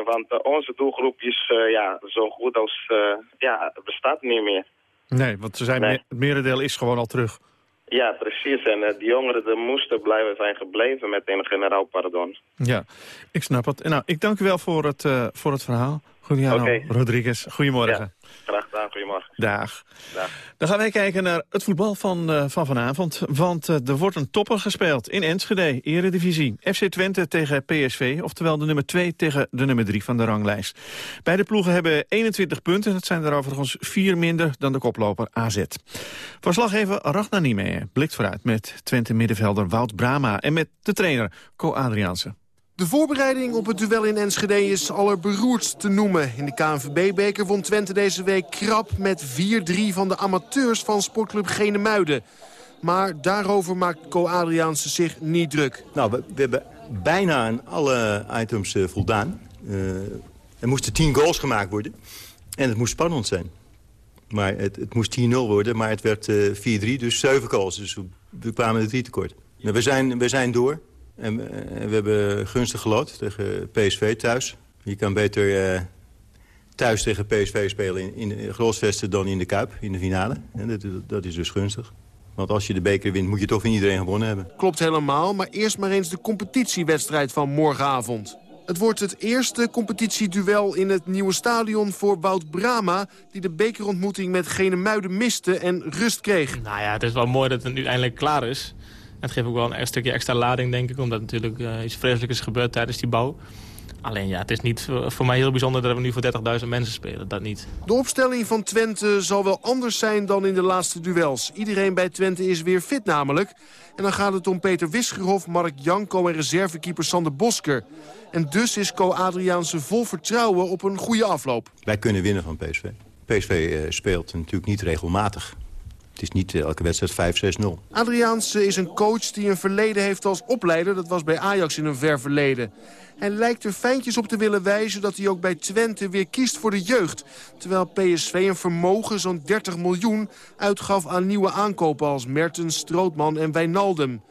want onze doelgroep is ja, zo goed als, ja, bestaat niet meer. Nee, want ze zijn nee. het merendeel is gewoon al terug. Ja, precies. En uh, die jongeren de moesten blijven zijn gebleven met een generaal pardon. Ja, ik snap het. Nou, ik dank u wel voor het, uh, voor het verhaal. Juliano okay. Rodriguez, goedemorgen. Ja, graag gedaan, goedemorgen. Dag. Dag. Dan gaan wij kijken naar het voetbal van, uh, van vanavond. Want uh, er wordt een topper gespeeld in Enschede, Eredivisie. FC Twente tegen PSV, oftewel de nummer 2 tegen de nummer 3 van de ranglijst. Beide ploegen hebben 21 punten. Dat zijn er overigens vier minder dan de koploper AZ. Verslaggever Ragnar Niemeyer blikt vooruit met Twente middenvelder Wout Brama... en met de trainer Co Adriaanse. De voorbereiding op het duel in Enschede is allerberoerdst te noemen. In de KNVB-beker won Twente deze week krap met 4-3 van de amateurs van sportclub Genemuiden. Maar daarover maakt Co Adriaanse zich niet druk. Nou, we, we hebben bijna aan alle items uh, voldaan. Uh, er moesten 10 goals gemaakt worden. En het moest spannend zijn. Maar het, het moest 10-0 worden, maar het werd uh, 4-3, dus 7 goals. Dus we, kwamen er 3 tekort. Nou, we, zijn, we zijn door. En we, en we hebben gunstig gelood tegen PSV thuis. Je kan beter uh, thuis tegen PSV spelen in, in Grosvesten dan in de Kuip, in de finale. En dat, dat is dus gunstig. Want als je de beker wint, moet je toch van iedereen gewonnen hebben. Klopt helemaal, maar eerst maar eens de competitiewedstrijd van morgenavond. Het wordt het eerste competitieduel in het nieuwe stadion voor Wout Brama... die de bekerontmoeting met Genemuiden miste en rust kreeg. Nou ja, het is wel mooi dat het nu eindelijk klaar is. Het geeft ook wel een stukje extra lading, denk ik. Omdat natuurlijk uh, iets vreselijks is gebeurd tijdens die bouw. Alleen ja, het is niet voor mij heel bijzonder dat we nu voor 30.000 mensen spelen. Dat niet. De opstelling van Twente zal wel anders zijn dan in de laatste duels. Iedereen bij Twente is weer fit namelijk. En dan gaat het om Peter Wisgerhof, Mark Janko en reservekeeper Sander Bosker. En dus is Co-Adriaanse vol vertrouwen op een goede afloop. Wij kunnen winnen van PSV. PSV uh, speelt natuurlijk niet regelmatig. Het is niet elke wedstrijd 5-6-0. Adriaanse is een coach die een verleden heeft als opleider. Dat was bij Ajax in een ver verleden. Hij lijkt er fijntjes op te willen wijzen dat hij ook bij Twente weer kiest voor de jeugd. Terwijl PSV een vermogen zo'n 30 miljoen uitgaf aan nieuwe aankopen als Mertens, Strootman en Wijnaldum.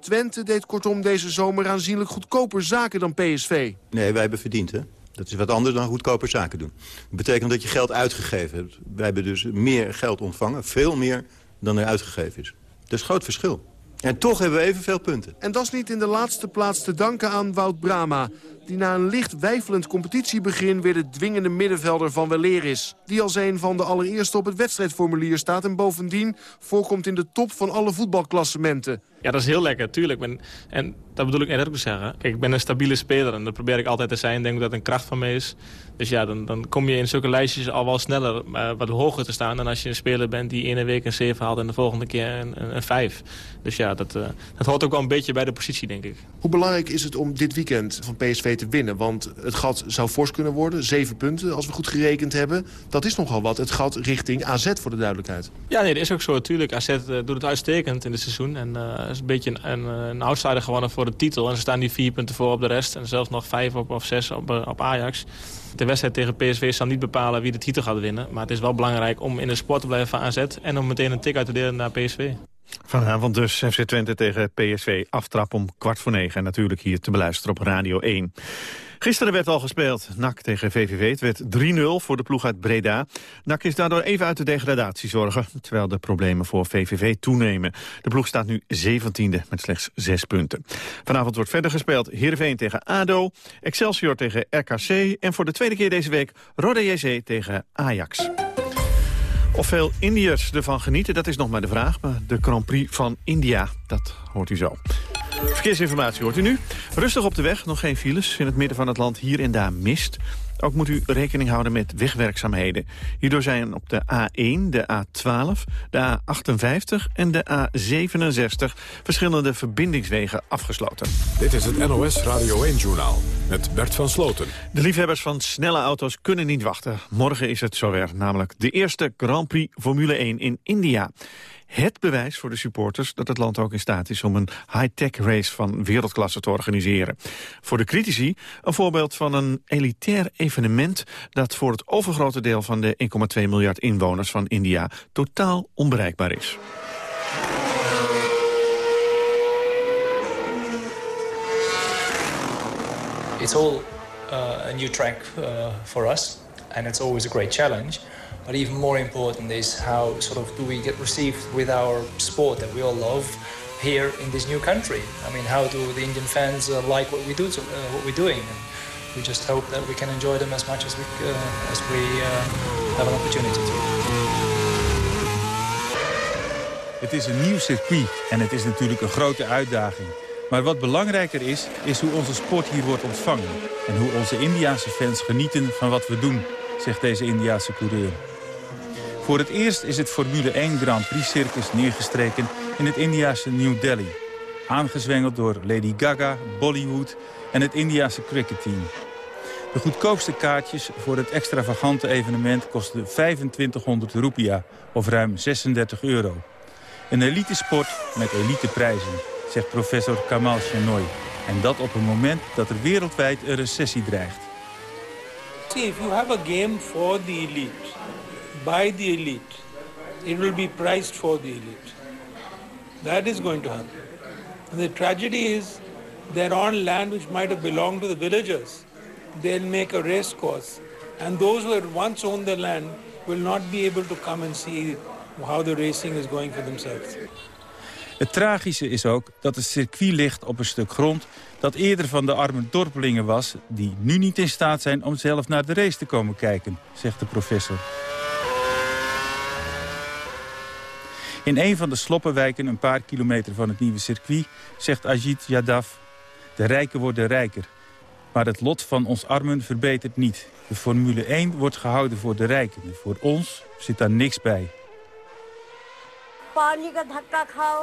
Twente deed kortom deze zomer aanzienlijk goedkoper zaken dan PSV. Nee, wij hebben verdiend, hè? Dat is wat anders dan goedkoper zaken doen. Dat betekent dat je geld uitgegeven hebt. Wij hebben dus meer geld ontvangen, veel meer dan er uitgegeven is. Dat is een groot verschil. En toch hebben we evenveel punten. En dat is niet in de laatste plaats te danken aan Wout Brama... die na een licht wijfelend competitiebegin weer de dwingende middenvelder van weleer is. Die als een van de allereerste op het wedstrijdformulier staat... en bovendien voorkomt in de top van alle voetbalklassementen. Ja, dat is heel lekker, tuurlijk. Ben, en dat bedoel ik net ook te zeggen. Kijk, ik ben een stabiele speler en dat probeer ik altijd te zijn. Ik denk dat dat een kracht van me is. Dus ja, dan, dan kom je in zulke lijstjes al wel sneller uh, wat hoger te staan... dan als je een speler bent die ene week een 7 haalt en de volgende keer een, een, een 5. Dus ja, dat, uh, dat hoort ook wel een beetje bij de positie, denk ik. Hoe belangrijk is het om dit weekend van PSV te winnen? Want het gat zou fors kunnen worden. Zeven punten, als we goed gerekend hebben. Dat is nogal wat, het gat richting AZ, voor de duidelijkheid. Ja, nee, dat is ook zo, natuurlijk. AZ uh, doet het uitstekend in het seizoen. En is een beetje een, een, outsider gewonnen voor de titel. En ze staan die vier punten voor op de rest. En zelfs nog vijf op, of zes op, op Ajax. De wedstrijd tegen PSV zal niet bepalen wie de titel gaat winnen. Maar het is wel belangrijk om in de sport te blijven van AZ... en om meteen een tik uit te delen naar PSV. Vanavond dus FC Twente tegen PSV. Aftrap om kwart voor negen. En natuurlijk hier te beluisteren op Radio 1. Gisteren werd al gespeeld. NAC tegen VVV. Het werd 3-0 voor de ploeg uit Breda. NAC is daardoor even uit de degradatiezorgen. Terwijl de problemen voor VVV toenemen. De ploeg staat nu 17e met slechts 6 punten. Vanavond wordt verder gespeeld Heerenveen tegen ADO. Excelsior tegen RKC. En voor de tweede keer deze week Rode JC tegen Ajax. Of veel Indiërs ervan genieten, dat is nog maar de vraag. Maar de Grand Prix van India, dat hoort u zo. Verkeersinformatie hoort u nu. Rustig op de weg, nog geen files. In het midden van het land hier en daar mist. Ook moet u rekening houden met wegwerkzaamheden. Hierdoor zijn op de A1, de A12, de A58 en de A67 verschillende verbindingswegen afgesloten. Dit is het NOS Radio 1-journaal met Bert van Sloten. De liefhebbers van snelle auto's kunnen niet wachten. Morgen is het zover, namelijk de eerste Grand Prix Formule 1 in India het bewijs voor de supporters dat het land ook in staat is om een high-tech race van wereldklasse te organiseren. Voor de critici een voorbeeld van een elitair evenement dat voor het overgrote deel van de 1,2 miljard inwoners van India totaal onbereikbaar is. It's all uh, a new track uh, for us and it's always a great challenge. But even more important is how sort of do we get received with our sport that we all love here in this new country. I mean, how do the Indian fans uh, like what we do, uh, what doing? We just hope that we can enjoy them as much as we uh, as we uh, have an opportunity to. Het is een nieuw circuit en het is natuurlijk een grote uitdaging. Maar wat belangrijker is, is hoe onze sport hier wordt ontvangen. En hoe onze Indiaanse fans genieten van wat we doen, zegt deze Indiaanse coureur. Voor het eerst is het Formule 1 Grand Prix circus neergestreken in het Indiase New Delhi. Aangezwengeld door Lady Gaga, Bollywood en het Indiase cricketteam. De goedkoopste kaartjes voor het extravagante evenement kosten 2500 rupiah of ruim 36 euro. Een elite sport met elite prijzen, zegt professor Kamal Shenoy. En dat op een moment dat er wereldwijd een recessie dreigt. See, if you have a game for the elite, by the elite, it will be priced for the elite. That is going to happen. And the tragedy is they're on land which might have belonged to the villagers. They'll make a race course. And those who had once owned the land will not be able to come and see how the racing is going for themselves. Het tragische is ook dat het circuit ligt op een stuk grond... dat eerder van de arme dorpelingen was... die nu niet in staat zijn om zelf naar de race te komen kijken, zegt de professor. In een van de sloppenwijken een paar kilometer van het nieuwe circuit... zegt Ajit Yadav, de rijken worden rijker. Maar het lot van ons armen verbetert niet. De Formule 1 wordt gehouden voor de rijken. Voor ons zit daar niks bij. पानी का धक्का खाओ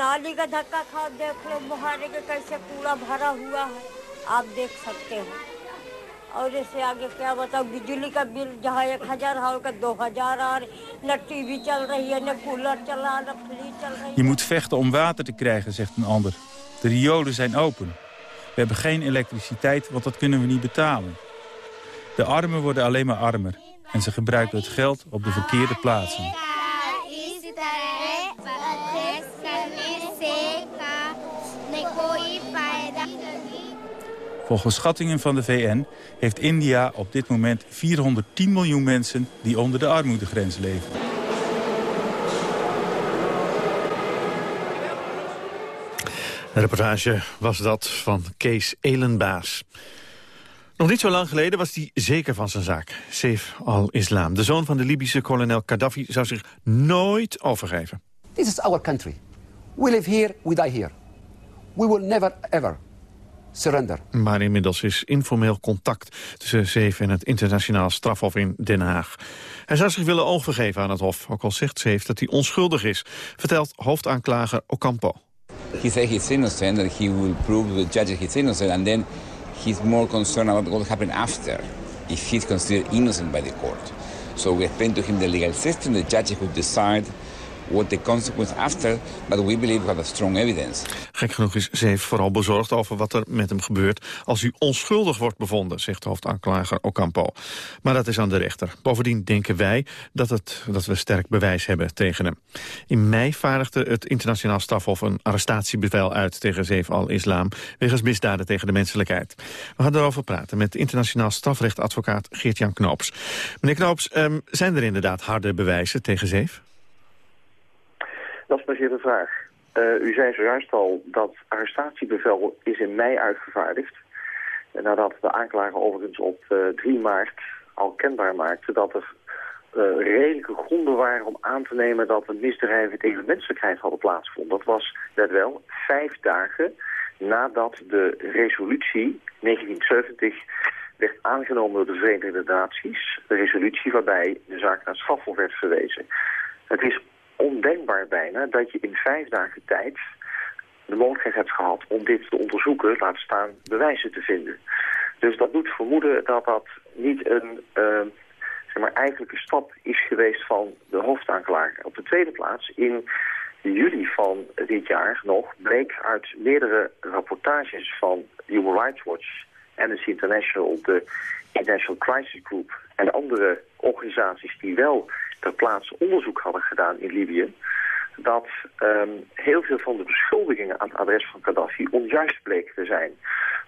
नाली का धक्का खाओ देख लो मुहाने के कैसे कूड़ा भरा हुआ है आप देख सकते हो और इससे आगे क्या बताओ बिजली का बिल जहाँ एक हजार है उसका दो हजार आ रही न टीवी चल रही है न कूलर चला न फ्रिज चल रही Je moet vechten om water te krijgen, zegt een ander. De riolen zijn open. We hebben geen elektriciteit, want dat kunnen we niet betalen. De armen worden alleen maar armer. En ze gebruiken het geld op de verkeerde plaatsen. Volgens schattingen van de VN heeft India op dit moment 410 miljoen mensen die onder de armoedegrens leven. Een reportage was dat van Kees Elenbaas. Nog niet zo lang geleden was hij zeker van zijn zaak. Saif al-Islam, de zoon van de Libische kolonel Gaddafi... zou zich nooit overgeven. This is our country. We live here, we die here. We will never, ever surrender. Maar inmiddels is informeel contact tussen Zeef en het internationaal strafhof in Den Haag. Hij zou zich willen overgeven aan het hof, ook al zegt Zeef dat hij onschuldig is, vertelt hoofdaanklager Ocampo. He said he's innocent and he will prove to the judge he's innocent and then he's more concerned about what will happen after if he's considered innocent by the court. So we explained to him the legal system, the judges would decide what the consequence after, but we believe we have a strong evidence. Gek genoeg is Zeef vooral bezorgd over wat er met hem gebeurt... als hij onschuldig wordt bevonden, zegt hoofdaanklager Ocampo. Maar dat is aan de rechter. Bovendien denken wij dat, het, dat we sterk bewijs hebben tegen hem. In mei vaardigde het internationaal strafhof een arrestatiebevel uit... tegen Zeef al-Islam, wegens misdaden tegen de menselijkheid. We gaan erover praten met internationaal strafrechtadvocaat Geert-Jan Knoops. Meneer Knoops, um, zijn er inderdaad harde bewijzen tegen Zeef? Dat is precies de vraag. Uh, u zei zojuist al dat arrestatiebevel is in mei uitgevaardigd. Nadat de aanklager overigens op uh, 3 maart al kenbaar maakte dat er uh, redelijke gronden waren om aan te nemen dat een misdrijven tegen de menselijkheid hadden plaatsgevonden. Dat was, let wel, vijf dagen nadat de resolutie 1970 werd aangenomen door de Verenigde Naties. De resolutie waarbij de zaak naar het werd verwezen. Het is ondenkbaar bijna dat je in vijf dagen tijd de mogelijkheid hebt gehad om dit te onderzoeken, laat staan bewijzen te vinden. Dus dat doet vermoeden dat dat niet een uh, zeg maar, eigenlijke stap is geweest van de hoofdaanklager. Op de tweede plaats, in juli van dit jaar nog, bleek uit meerdere rapportages van Human Rights Watch, Amnesty International, de International Crisis Group en andere organisaties die wel ter plaatse onderzoek hadden gedaan in Libië, dat um, heel veel van de beschuldigingen aan het adres van Gaddafi onjuist bleken te zijn.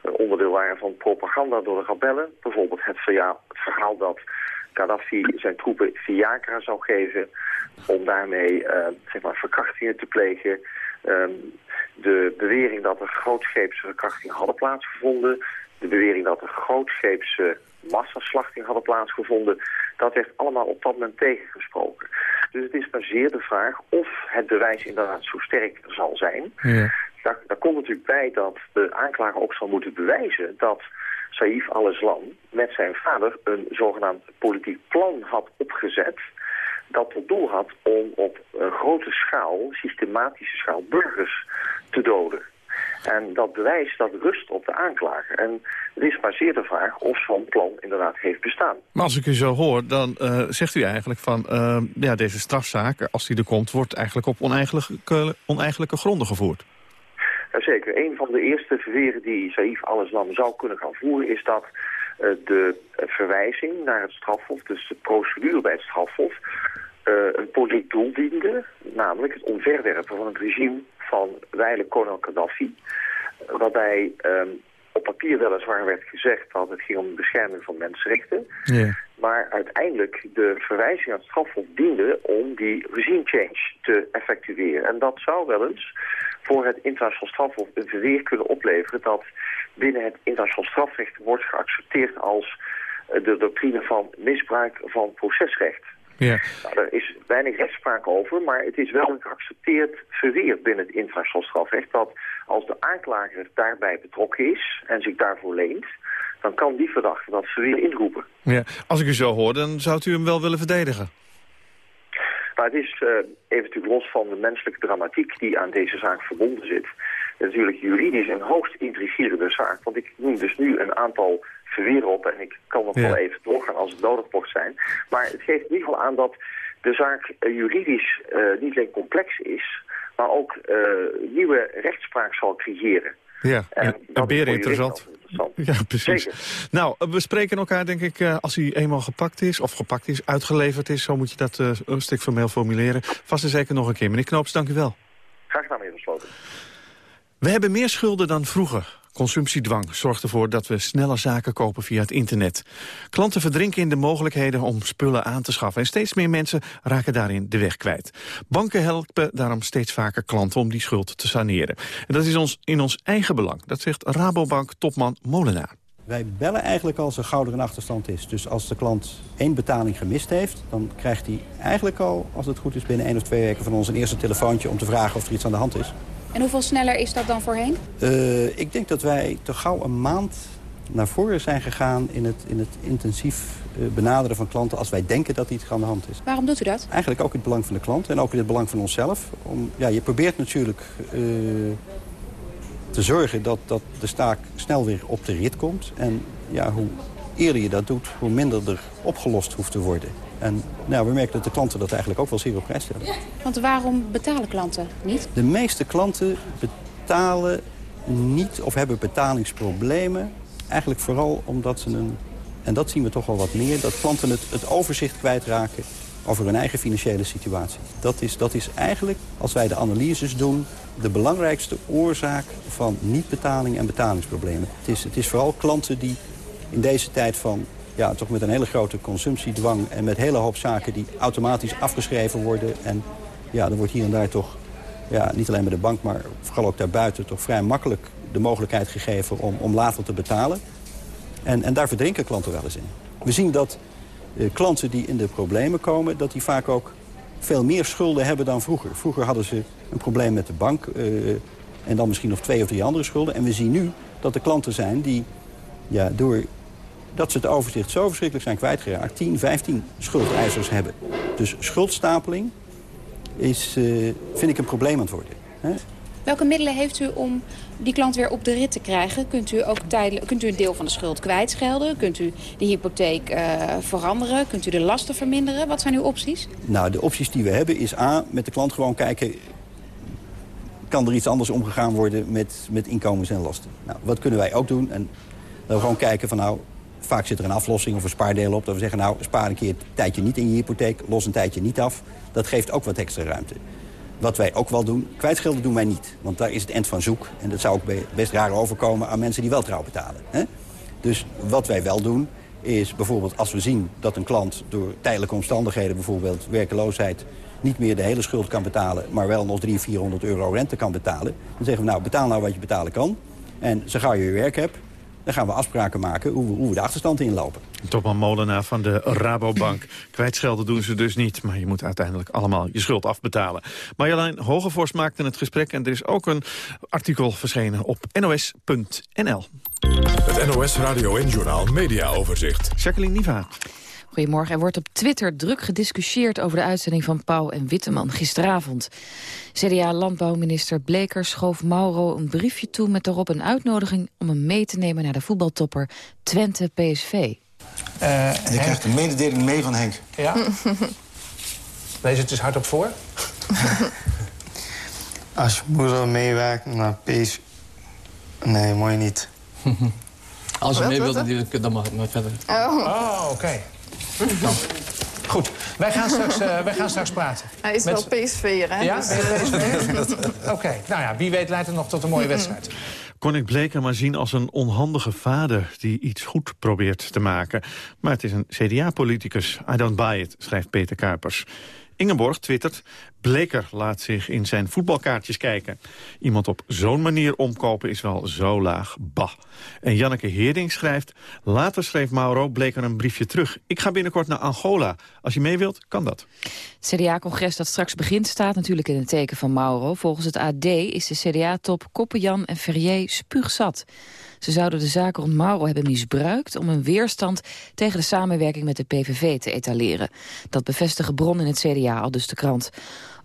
Onderdeel waren van propaganda door de rebellen. Bijvoorbeeld het, verhaal dat Gaddafi zijn troepen Viagra zou geven om daarmee uh, zeg maar verkrachtingen te plegen. Um, de bewering dat er grootscheepse verkrachtingen hadden plaatsgevonden. De bewering dat er grootscheepse massaslachting hadden plaatsgevonden. Dat werd allemaal op dat moment tegengesproken. Dus het is maar zeer de vraag of het bewijs inderdaad zo sterk zal zijn. Ja. Daar, daar komt natuurlijk bij dat de aanklager ook zal moeten bewijzen dat Saif al-Islam met zijn vader een zogenaamd politiek plan had opgezet dat tot doel had om op een grote schaal, systematische schaal, burgers te doden. En dat bewijs dat rust op de aanklager. En het is maar zeer de vraag of zo'n plan inderdaad heeft bestaan. Maar als ik u zo hoor, dan uh, zegt u eigenlijk van... Uh, ja, deze strafzaak, als die er komt, wordt eigenlijk op oneigenlijke, oneigenlijke gronden gevoerd. Jazeker. Een van de eerste verweren die Saif al-Islam zou kunnen gaan voeren... is dat uh, de verwijzing naar het strafhof, dus de procedure bij het strafhof... een politiek doel diende, namelijk het omverwerpen van het regime van wijle kolonel Gaddafi. Waarbij um, op papier weliswaar werd gezegd dat het ging om de bescherming van mensenrechten. Maar uiteindelijk de verwijzing aan het strafhof diende om die regime change te effectueren. En dat zou wel eens voor het internationaal strafhof een verweer kunnen opleveren dat binnen het internationaal strafrecht wordt geaccepteerd als eh, de doctrine van misbruik van procesrecht. Ja. Nou, er is weinig rechtspraak over, maar het is wel een geaccepteerd verweer binnen het internationaal strafrecht dat als de aanklager daarbij betrokken is en zich daarvoor leent, dan kan die verdachte dat verweer inroepen. Ja. Als ik u zo hoor, dan zou u hem wel willen verdedigen? Maar het is uh, even natuurlijk los van de menselijke dramatiek die aan deze zaak verbonden zit. Natuurlijk juridisch een hoogst intrigerende zaak. Want ik noem dus nu een aantal verweren op en ik kan nog wel even doorgaan als het nodig mocht zijn. Maar het geeft in ieder geval aan dat de zaak uh, juridisch uh, niet alleen complex is, maar ook nieuwe rechtspraak zal creëren. Ja, en, en interessant. Ja, precies. Zeker. Nou, we spreken elkaar denk ik als hij eenmaal gepakt is, of gepakt is, uitgeleverd is. Zo moet je dat uh, een stuk formeel formuleren. Vast en zeker nog een keer. Meneer Knoops, dank u wel. Graag gedaan, meneer Versloten. We hebben meer schulden dan vroeger. Consumptiedwang zorgt ervoor dat we sneller zaken kopen via het internet. Klanten verdrinken in de mogelijkheden om spullen aan te schaffen... en steeds meer mensen raken daarin de weg kwijt. Banken helpen daarom steeds vaker klanten om die schuld te saneren. En dat is ons in ons eigen belang, dat zegt Rabobank-topman Molenaar. Wij bellen eigenlijk als er gouderen achterstand is. Dus als de klant één betaling gemist heeft... dan krijgt hij eigenlijk al, als het goed is, binnen één of twee weken van ons... een eerste telefoontje om te vragen of er iets aan de hand is. En hoeveel sneller is dat dan voorheen? Uh, ik denk dat wij toch gauw een maand naar voren zijn gegaan... in het, in het intensief uh, benaderen van klanten als wij denken dat iets aan de hand is. Waarom doet u dat? Eigenlijk ook in het belang van de klant en ook in het belang van onszelf. Om, ja, je probeert natuurlijk uh, te zorgen dat, dat de staak snel weer op de rit komt. En ja, hoe eerder je dat doet, hoe minder er opgelost hoeft te worden. En nou, we merken dat de klanten dat eigenlijk ook wel zeer op prijs stellen. Want waarom betalen klanten niet? De meeste klanten betalen niet of hebben betalingsproblemen. Eigenlijk vooral omdat ze een, en dat zien we toch wel wat meer... dat klanten het, het overzicht kwijtraken over hun eigen financiële situatie. Dat is, dat is eigenlijk, als wij de analyses doen... de belangrijkste oorzaak van niet-betaling en betalingsproblemen. Het is, het is vooral klanten die in deze tijd van ja, toch met een hele grote consumptiedwang... en met hele hoop zaken die automatisch afgeschreven worden. En ja, er wordt hier en daar toch, ja, niet alleen bij de bank... maar vooral ook daarbuiten toch vrij makkelijk de mogelijkheid gegeven om, om later te betalen. En, en daar verdrinken klanten wel eens in. We zien dat eh, klanten die in de problemen komen... dat die vaak ook veel meer schulden hebben dan vroeger. Vroeger hadden ze een probleem met de bank... Eh, en dan misschien nog twee of drie andere schulden. En we zien nu dat er klanten zijn die ja, door dat ze het overzicht zo verschrikkelijk zijn kwijtgeraakt. 10, 15 schuldeisers hebben. Dus schuldstapeling is, eh, vind ik een probleem aan het worden. Hè? Welke middelen heeft u om die klant weer op de rit te krijgen? Kunt u ook tijdelijk, kunt u een deel van de schuld kwijtschelden? Kunt u de hypotheek uh, veranderen? Kunt u de lasten verminderen? Wat zijn uw opties? Nou, de opties die we hebben is A, met de klant gewoon kijken... kan er iets anders omgegaan worden met, met inkomens en lasten? Nou, wat kunnen wij ook doen? En we gewoon kijken van nou, vaak zit er een aflossing of een spaardeel op. Dat we zeggen nou, spaar een keer een tijdje niet in je hypotheek, los een tijdje niet af. Dat geeft ook wat extra ruimte. Wat wij ook wel doen, kwijtschelden doen wij niet. Want daar is het end van zoek. En dat zou ook best raar overkomen aan mensen die wel trouw betalen. Hè? Dus wat wij wel doen, is bijvoorbeeld als we zien dat een klant... door tijdelijke omstandigheden, bijvoorbeeld werkeloosheid... niet meer de hele schuld kan betalen... maar wel nog 300, 400 euro rente kan betalen... dan zeggen we, nou, betaal nou wat je betalen kan. En zo gauw je je werk hebt, dan gaan we afspraken maken hoe we, hoe we de achterstand inlopen. Topman Molenaar van de Rabobank. Kwijtschelden doen ze dus niet, maar je moet uiteindelijk allemaal je schuld afbetalen. Marjolein Hogevorst maakte het gesprek en er is ook een artikel verschenen op nos.nl. Het NOS Radio en Journaal Media Overzicht. Jacqueline Niva. Goedemorgen. Er wordt op Twitter druk gediscussieerd over de uitzending van Pauw en Witteman gisteravond. CDA-landbouwminister Bleker schoof Mauro een briefje toe met daarop een uitnodiging om hem mee te nemen naar de voetbaltopper Twente-PSV. Uh, je krijgt een mededeling mee van Henk. Ja? Lees het dus hardop voor. Als je moeder meewerkt naar PSV... Nee, mooi niet. Als je mee wilt, dan mag het maar verder. Oh, oh oké. Goed, wij gaan straks, uh, wij gaan straks praten. Hij is Met... wel PSV'er, hè? Ja, dus... Oké, nou ja, wie weet leidt het nog tot een mooie wedstrijd. Kon ik Bleker maar zien als een onhandige vader die iets goed probeert te maken. Maar het is een CDA-politicus. I don't buy it, schrijft Peter Kuipers. Ingeborg twittert... Bleker laat zich in zijn voetbalkaartjes kijken. Iemand op zo'n manier omkopen is wel zo laag. Bah. En Janneke Heerding schrijft... Later schreef Mauro Bleker een briefje terug. Ik ga binnenkort naar Angola. Als je mee wilt, kan dat. Het CDA-congres dat straks begint staat natuurlijk in het teken van Mauro. Volgens het AD is de CDA-top Koppenjan en Ferrier spuugzat. Ze zouden de zaak rond Mauro hebben misbruikt... om een weerstand tegen de samenwerking met de PVV te etaleren. Dat bevestigen bronnen in het CDA, al dus de krant.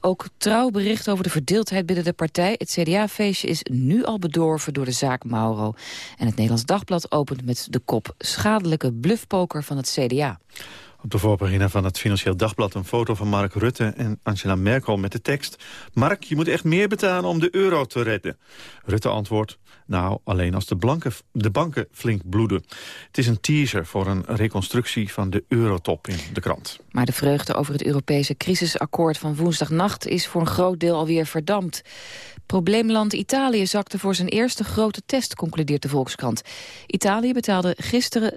Ook trouw bericht over de verdeeldheid binnen de partij. Het CDA-feestje is nu al bedorven door de zaak Mauro. En het Nederlands Dagblad opent met de kop... schadelijke bluffpoker van het CDA. Op de voorpagina van het Financieel Dagblad een foto van Mark Rutte en Angela Merkel met de tekst... Mark, je moet echt meer betalen om de euro te redden. Rutte antwoordt, nou, alleen als de, de banken flink bloeden. Het is een teaser voor een reconstructie van de eurotop in de krant. Maar de vreugde over het Europese crisisakkoord van woensdagnacht... is voor een groot deel alweer verdampt. Probleemland Italië zakte voor zijn eerste grote test, concludeert de Volkskrant. Italië betaalde gisteren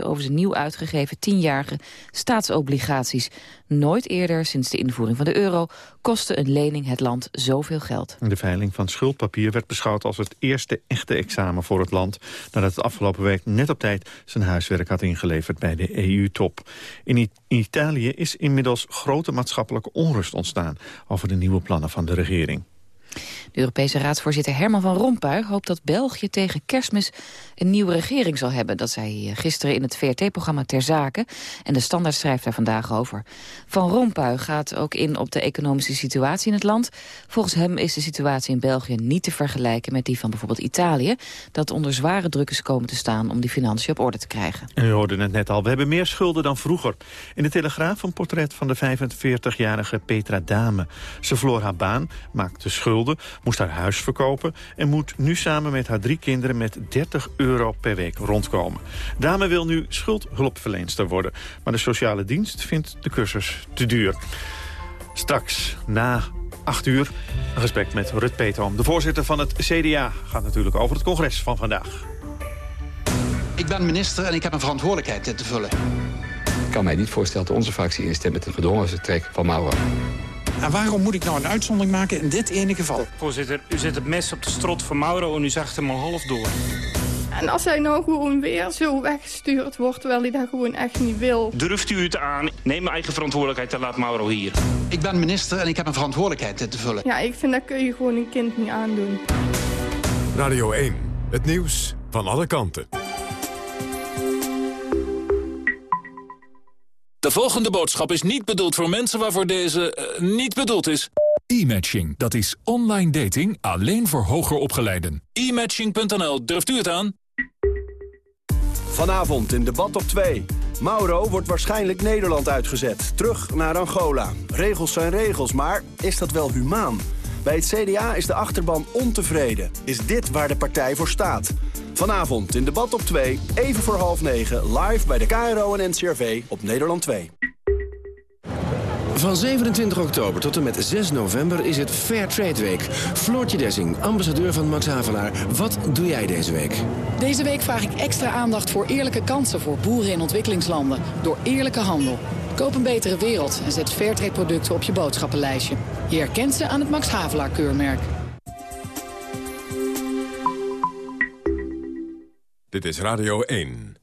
6% over zijn nieuw uitgegeven tienjarige staatsobligaties. Nooit eerder sinds de invoering van de euro kostte een lening het land zoveel geld. De veiling van schuldpapier werd beschouwd als het eerste echte examen voor het land... nadat het afgelopen week net op tijd zijn huiswerk had ingeleverd bij de EU-top. In Italië is inmiddels grote maatschappelijke onrust ontstaan... over de nieuwe plannen van de regering. De Europese raadsvoorzitter Herman van Rompuy hoopt dat België tegen kerstmis een nieuwe regering zal hebben. Dat zei hij gisteren in het VRT-programma Ter Zake. En de Standaard schrijft daar vandaag over. Van Rompuy gaat ook in op de economische situatie in het land. Volgens hem is de situatie in België niet te vergelijken met die van bijvoorbeeld Italië. Dat onder zware druk is komen te staan om die financiën op orde te krijgen. En u hoorde het net al, we hebben meer schulden dan vroeger. In de Telegraaf een portret van de 45-jarige Petra Dame. Ze verloor haar baan, maakte schulden, moest haar huis verkopen... en moet nu samen met haar drie kinderen met 30 euro per week rondkomen. Dame wil nu schuldhulpverleenster worden. Maar de sociale dienst vindt de cursus te duur. Straks, na 8 uur, een gesprek met Rut Petom. De voorzitter van het CDA gaat natuurlijk over het congres van vandaag. Ik ben minister en ik heb een verantwoordelijkheid te vullen. Ik kan mij niet voorstellen dat onze fractie instemt met een gedwongen trek van Mauro. En waarom moet ik nou een uitzondering maken in dit ene geval? Voorzitter, u zet het mes op de strot van Mauro en u zag hem al half door. En als hij nou gewoon weer zo weggestuurd wordt, terwijl hij dat gewoon echt niet wil. Durft u het aan? Neem mijn eigen verantwoordelijkheid en laat Mauro hier. Ik ben minister en ik heb een verantwoordelijkheid te vullen. Ja, ik vind dat kun je gewoon een kind niet aandoen. Radio 1, het nieuws van alle kanten. De volgende boodschap is niet bedoeld voor mensen waarvoor deze eh, niet bedoeld is. E-matching, dat is online dating alleen voor hoger opgeleiden. E-matching.nl, durft u het aan? Vanavond in debat op 2. Mauro wordt waarschijnlijk Nederland uitgezet. Terug naar Angola. Regels zijn regels, maar is dat wel humaan? Bij het CDA is de achterban ontevreden. Is dit waar de partij voor staat? Vanavond in debat op 2, even voor half 9, live bij de KRO en NCRV op Nederland 2. Van 27 oktober tot en met 6 november is het Fair Trade Week. Floortje Dessing, ambassadeur van Max Havelaar. Wat doe jij deze week? Deze week vraag ik extra aandacht voor eerlijke kansen voor boeren in ontwikkelingslanden. Door eerlijke handel. Koop een betere wereld en zet Fairtrade producten op je boodschappenlijstje. Je herkent ze aan het Max Havelaar keurmerk. Dit is Radio 1.